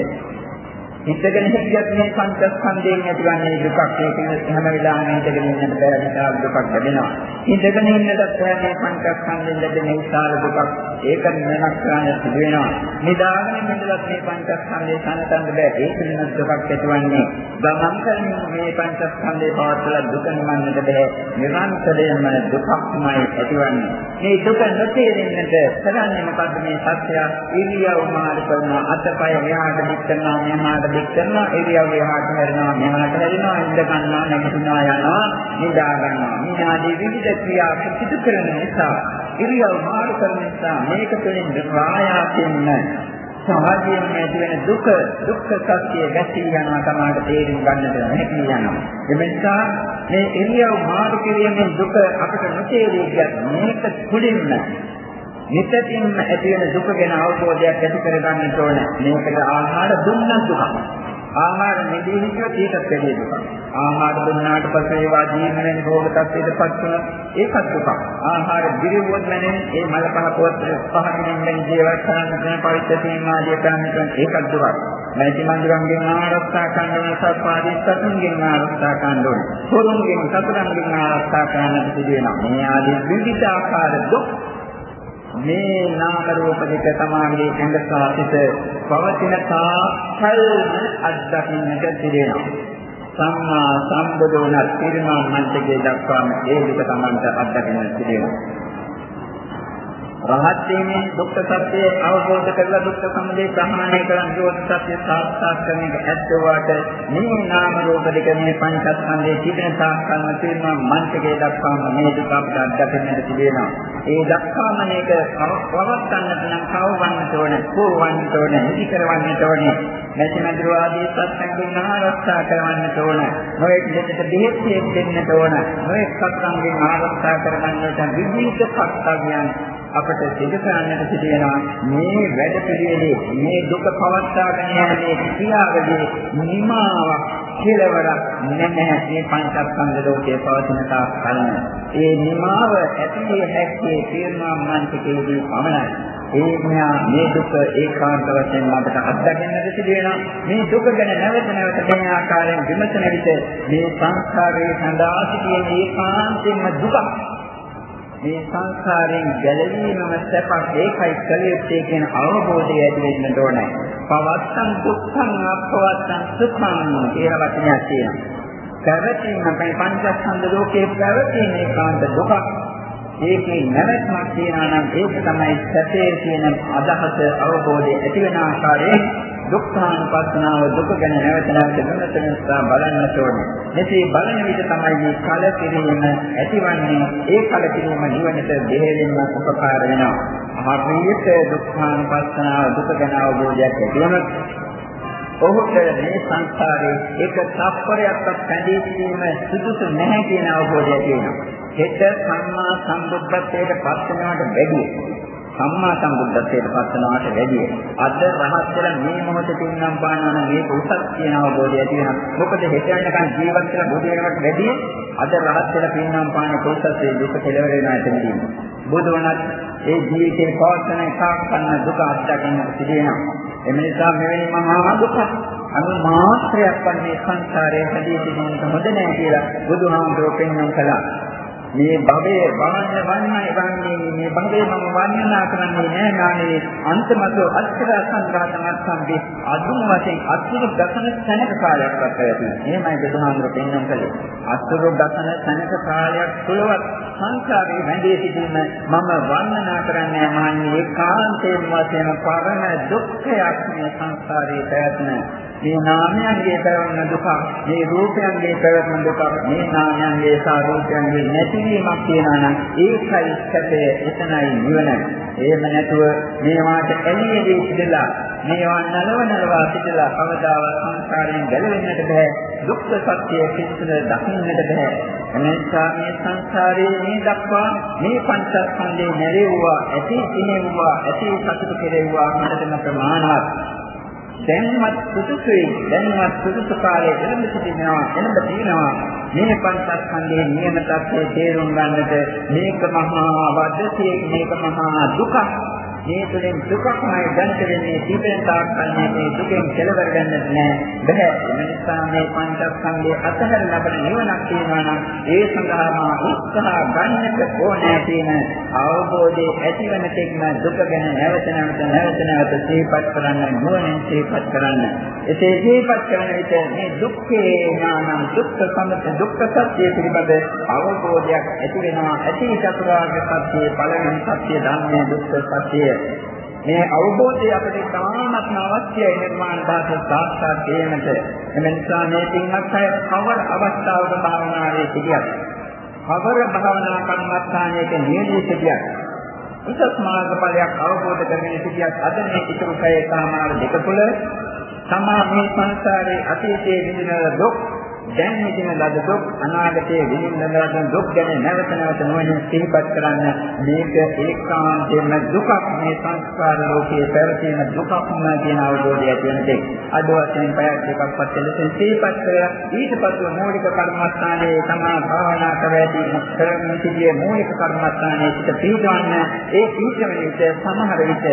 හිතගෙන හිටියත් මේ පංචස්කන්ධයෙන් ඇතිවන්නේ දුකක් ඒක හැම වෙලාවෙම හිතගෙන ඉන්නට බැහැ විශාල දුකක් ලැබෙනවා. හිතගෙන ඉන්නටත් බැහැ මේ පංචස්කන්ධයෙන් ලැබෙන විශාල දුකක් ඒක වෙනස් කරන්න සිදු වෙනවා. නිදාගෙන ඉන්නටත් මේ පංචස්කන්ධය සනතන්න බැහැ ඒක වෙනස් දුකක් ඇතිවන්නේ. ගමන් කරමින් මේ පංචස්කන්ධේ පවත්වලා දුක නිවන්නට බැහැ. නිරන්තරයෙන්ම දුකක්මයි ඇතිවන්නේ. මේ දුක නොතේරෙන්නට කරන්නේ මොකද්ද මේ සත්‍ය ඉරියව් මාර්ග කරන අතපය එහාට දික් කරනවා මෙහාට දික් කරනවා ඉරියව් එහාට හැරෙනවා මෙහාට හැරෙනවා ඉඳ ගන්නවා නැගිටිනවා යනවා නිදා ගන්නවා මේ ආදී විවිධ ක්‍රියා සිදු කරන නිසා ඉරියව් මාරු කරන නිසා මේක තුළින් ප්‍රායාසයෙන්ම සමාජයෙන් ඇති වෙන දුක දුක්ඛ සත්‍ය ගැසී යනවා තමයි තේරුම් ගන්නට හැකි යනවා. එමෙන්සා මේ ඉරියව් මාරු කිරීමෙන් දුක අපට නොතේරී ගියත් මේක තුළින්ම නිතින් ඇති වෙන දුක ගැන අවබෝධයක් ඇති කර ගන්නට ඕන. මේකට ආහාර දුන්නත් දුක. ආහාර නිදී හිටියොත් ඒකත් වැඩි දුක. ආහාර දුන්නාට පස්සේ ඒවා ජීවණයෙන් රෝග තත්ත්වයටපත් වෙන ඒකත් දුක. ආහාර දිරිවොත් නැනේ ඒ මල පහ පොත් පහකින් දැන් ජීවත් කරන්න දෙන පවිත්‍ර සීමාදිය ගන්න ඒකත් දුක. මෛත්‍රී මන්දිරංගෙන් ආරක්ෂා කරන්න ඕන සත්පාදී සතුන්ගෙන් ආරක්ෂා කරන්න ඕන. පොරුන්ගෙන් සතුන්ගෙන් ආරක්ෂා කරන්න සිදුවෙනවා. මේ ආදී විවිධ ආකාර දුක් මේ නාම රූප දෙක තමාගේ ඇඟ සාසිත පවතින තාකල් අත්දකින්නට සිදෙනවා. සම්මා සම්බුදුනත් පිරිනමන මන්ත්‍රයේ දක්වාම ඒ දුක තමන්ට අත්දකින්න සිදෙනවා. රහත් වීමේ දුක්ඛ සත්‍ය අවබෝධ කරලා දුක්ඛ සමුදය ප්‍රහාණය කරන් දෝෂ සත්‍ය සාක්ෂාත් කරන එක ඇත්තවට මේ නාම රූප දෙක මේ පංචස්කන්ධයේ තිබෙන සාක්ෂාත්ම තේරුම මන්ත්‍රයේ දක්වාම මේ දුක අපට අත්දකින්නට තිබෙනවා. ඒ දක්වාම මේක පවත්න්නට නම් කවවන්නට ඕනේ, පෝවන්නට ඕනේ, නිදි කරවන්නට ඕනේ. නැතිනඳුර ආදී සත්‍යයෙන් ආරක්ෂා කරවන්නට ඕනේ. නොයෙක් දෙකට බෙහෙත් දෙන්නට ඕනේ. නොයෙක් සත්‍යයෙන් ආරක්ෂා කරගන්නට විවිධ කර්තව්‍යයන් අපට සිදු කරන්නට සිදුවෙනවා මේ වැඩ පිළිවෙලේ මේ දුක පවත්වාගෙන යන්නේ ක්‍රියාවලියේ නිමාවක් කෙලවරක් නැහැ. මේ පංචස්කන්ධ ලෝකයේ පවතින තාක් කලන ඒ නිමාව ඇතිවේ හැක්කේ තීර්ණා මන්තිකේදී පමණයි. ඒ මෙහා මේ දුක ඒකාන්ත වශයෙන් අපට අත්දකින්නට සිදුවෙනවා මේ දුක ගැන නැවත නැවත මේ ආකාරයෙන් විමසන විට මේ සංස්කාරයේ සඳහා සිටින ඒකාන්තින්ම දුක මේ සංසාරයෙන් ගැලවීමම සැපක් ඒකයි කළ යුත්තේ කියන අවබෝධය ඇති වෙන්න ඕනේ. පවත්තං දුක්ඛං අපවත්තං සුඛං කියලා වචනයක් තියෙනවා. පැවැතීම අපේ පංචස්කන්ධ ලෝකයේ පැවැතීම ඒකාන්ත දුකක්. ඒකේ නැවැත්මක් තියනවා නම් ඒක තමයි සැපේ කියන අදහස අවබෝධය ඇති වෙන ආකාරයෙන් දුක්ඛානුපස්සනාව දුක ගැන නැවත නැවත විමසනස්සා බලන්නට ඕනේ. මෙසේ බලන විට තමයි මේ කල කිරීම ඇතිවන්නේ. ඒ කල කිරීම නිවනට දෙහෙලින්ම උපකාර වෙනවා. හරියට දුක්ඛානුපස්සනාව දුක ගැන අවබෝධයක් ඇති වුණොත් ඔහුට මේ සංසාරේ එක තප්පරයක්වත් පැඳී සිටීම සුදුසු නැහැ කියන අවබෝධය තියෙනවා. හෙට සම්මා සම්බුද්ධත්වයට පත් වෙනවට වැඩිය සම්මා සම්බුද්ධත්වයට පත්වනවාට වැඩිය. අද රහත් වෙලා මේ මොහොතේ තින්නම් පානන මේක උසස් කියන අවබෝධය ඇති වෙනවා. මොකද හෙට යනකම් ජීවත් වෙලා බුදු වෙනවට වැඩිය අද රහත් වෙලා තින්නම් පාන කොටසේ දුක කෙලවර වෙනා එතනදී. බුදු වුණත් ඒ ජීවිතේ පවත්වන එකක් ගන්න දුක අත්දකින්න සිදු වෙනවා. එම නිසා මෙවැනි මහා දුක අනු මාත්‍රයක් වන්නේ සංසාරයේ හැදී සිටින්නට හොඳ නැහැ කියලා බුදුහාමුදුරුවෝ පෙන්වන්න කළා. මේ භවයේ වර්ණ වන්නයි වන්නේ මේ භවයේ මම වර්ණනා කරන්නේ නෑ නානේ අන්තිමත අච්චර සංඝාතන සම්පේ අදුම වශයෙන් අතුරු දසන සැනක කාලයක් ගත යුතුයි. එහෙමයි බුදුහාමුදුරු පෙන්වන්න කලේ. අතුරු දසන සැනක කාලයක් තුලවත් සංසාරේ වැඳී සිටීම මම වර්ණනා කරන්නේ මාන්නේ ඒකාන්තයෙන් වශයෙන් පරණ දුක්ඛයක් මේ සංසාරේ පැවැත්ම මේ නාමයන්ගේ පැවැත්ම දුක මේ රූපයන්ගේ පැවැත්ම දුක මේ නාමයන්ගේ සහ රූපයන්ගේ නැතිවීමක් තියෙනවා නම් ඒකයි සැපය එතනයි නිවන. එහෙම නැතුව මේවාට ඇලී සිටලා මේවා නලවනලවා සිටලා කවදාවත් සංසාරයෙන් ගැලවෙන්නට බෑ. දුක්ඛ සත්‍ය පිළිතුර දකින්නට බෑ. එනිසා මේ සංසාරයේ මේ දක්වා මේ පංචස්කන්ධේ නැරෙව්වා, ඇති සිනෙව්වා, ඇති සතුට කෙරෙව්වා මනසම ප්‍රමාණවත්. දැන්වත් සුදුසුයි. දැන්වත් සුදුසු කාලයේ එළඹ සිටිනවා එළඹ තියෙනවා. මේ පංචස්කන්ධයේ නියම තත්ත්වයේ තේරුම් ගන්නට මේක මහා වදසිය මේක මහා දුකක්. මේ තුළින් දුකක්මයි දැනට වෙන්නේ දීපෙන් තාක්කන්නේ මේ දුකෙන් කෙලවර ගන්නට නෑ. බෑ ඒ නිසා මේ පංචස්කන්ධයේ අතහැර ලබන නිවනක් තියෙනවා නම් ඒ සඳහාම උත්සාහ ගන්නට ඕනෑ තියෙන අවබෝධයේ ඇතිවන තෙක්ම දුක ගැන නැවත නැවත නැවත නැවත සිහිපත් කරන්න නුවණින් සිහිපත් කරන්න. එසේ සිහිපත් කරන විට මේ දුක්ඛේ ඥානං දුක්ඛ සමුදය දුක්ඛ සත්‍ය පිළිබඳ අවබෝධයක් ඇති වෙනවා. ඇති චතුරාර්ය සත්‍යයේ පළවෙනි සත්‍ය ධර්මයේ දුක්ඛ සත්‍යය. මේ අවබෝධය අපිට තාමත්ම අවශ්‍යයි නිර්මාණ ධාතු සාක්ෂාත් කිරීමට. එම නිසා මේ පින්වත් අය කවර අවස්ථාවක භාවනාවේ සිටියත්, කවර භාවනා කර්මස්ථානයක නියදී සිටියත්, උසස් මාර්ගඵලයක් අවබෝධ කරගෙන සිටියත් අද මේ ඉතුරු කය සාමාර දෙක තුළ තමා මේ සංසාරේ අතීතයේ විඳින දුක් දැන් හිතන ලද දුක් අනාගතයේ විඳින්න ලද දුක් ගැන නැවත නැවත නොවන සිහිපත් කරන්න මේක ඒකාන්තයෙන්ම දුකක් මේ සංස්කාර ලෝකයේ පැවතීම දුකක්ම කියන අවබෝධය ඇති වෙන දෙයක්. අද වශයෙන් පැයක් දෙකක් පස්සේ ලෙස සිහිපත් කරලා ඊට පස්ව මූලික කර්මස්ථානයේ තමා භාවනා කරවැදී කරමින් සිටියේ මූලික කර්මස්ථානයේ සිට පිළිගන්න ඒ පිළිගැන විට සමහර විට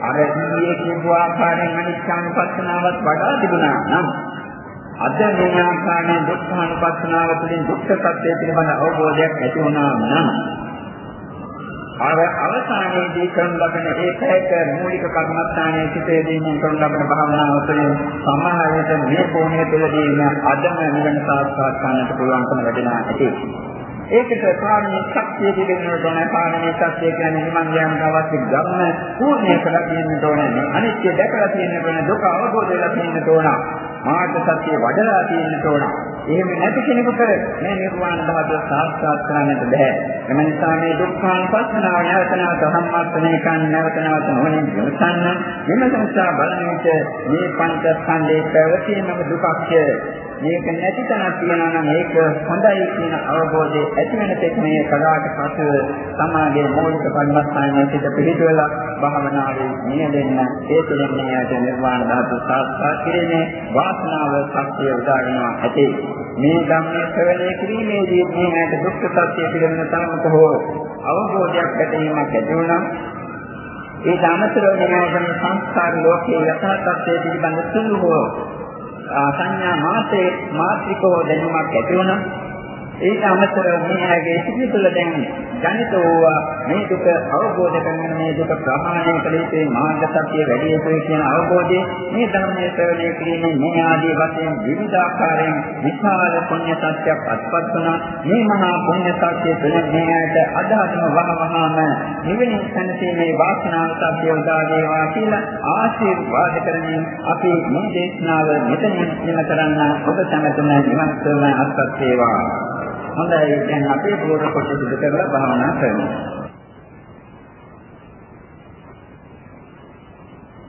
අර ඊයේ කියපු ආකාරයෙන් අනිත්‍යානුපස්සනාවත් වඩා තිබුණා නම් අද මේ ආකාරයෙන් දුක්ඛානුපස්සනාව තුළින් දුක්ඛ සත්‍ය පිළිබඳ අවබෝධයක් ඇති වුණා නම් අර අවසානයේදී කරන ලබන ඒකයික මූලික කර්මස්ථානයේ සිටේදී කරන ලබන භාවනාව තුළින් සමහර විට මේ කෝණය තුළදී අදම නිවන සාක්ෂාත් කරගන්නට පුළුවන්කම ලැබෙනවා ඇති. ඒකට ප්‍රාණික ශක්තිය දෙන්න ඕන ප්‍රාණික ශක්තිය කියන්නේ නිමන් යාමට අවශ්‍ය ධර්ම පූර්ණය කරලා තියෙන්න ඕනේ. අනිත්‍ය දැකලා තියෙන්න ඕනේ. දුක අවබෝධ වෙලා තියෙන්න ඕන. මාර්ග සත්‍ය වඩලා තියෙන්න ඕන. එහෙම නැති කෙනෙකුට මේ නිර්වාණ ධාතුව සාක්ෂාත් කරගන්නට බෑ. එම නිසා මේ දුක්ඛානුපස්සනාව නැවත නැවත සම්මස්තනේ කන් නැවත නැවත නොවනින් විමසන්න. විමසනසා බලන විට මේ පංචස්කන්ධයේ පැවතීමම දුකක්ය. මේක නැති තැනක් තියෙනවා නම් ඒක හොඳයි කියන අවබෝධය ඇති වෙන තෙක් මේ කලාට පසු සමාගයේ මූලික කර්මස්ථානයේ සිට පිළිතුරලා භාවනාවේ නියැලෙන්න ඒ තුළින් මෙයට නිර්වාණ ධාතු සාක්ෂාත් කිරීමේ වාසනාව ශක්තිය උදා වෙනවා ඇති. මේ ධම්මයේ ශ්‍රවණය කිරීමේදී මේකට දුක්ඛ සත්‍ය පිළිබඳ තරමක හෝ අවබෝධයක් ඇතිවීමක් ඇති වුණා. ඒ ධාමතරව මෙයාගෙන සංස්කාර ලෝකයේ යථා තත්ත්වය පිළිබඳ සුළු හෝ සංඥා මාත්‍රේ මාත්‍රිකව දැනුමක් ඇති වුණා. ඊට අමතරව මේ ඇගේ සිටි තුළ දැන් ජනිත වූ මේ දුක අවබෝධ කරගෙන මේ දුක ප්‍රහාණය කළ යුතුයි මාර්ග සත්‍ය වැඩි යුතුයි කියන අවබෝධය මේ ධර්මයේ ශ්‍රවණය කිරීමෙන් මේ ආදී වශයෙන් විවිධාකාරයෙන් විශාල පුණ්‍ය සත්‍යයක් අත්පත් වුණා. මේ මහා පුණ්‍ය සත්‍ය තුළ මේ ඇයට අදහසම වහවහාම නිවෙන සැනසීමේ වාසනාව සත්‍ය උදා වේවා කියලා ආශිර්වාද කරමින් අපි මේ දේශනාව මෙතනින් ඉන්න කරන්න ඔබ සැමතුම නිවන් සුවය අත්පත් වේවා. හොඳයි. දැන් අපේ පූර්ව කොටස ඉදිරි කරලා භාවනා කරමු.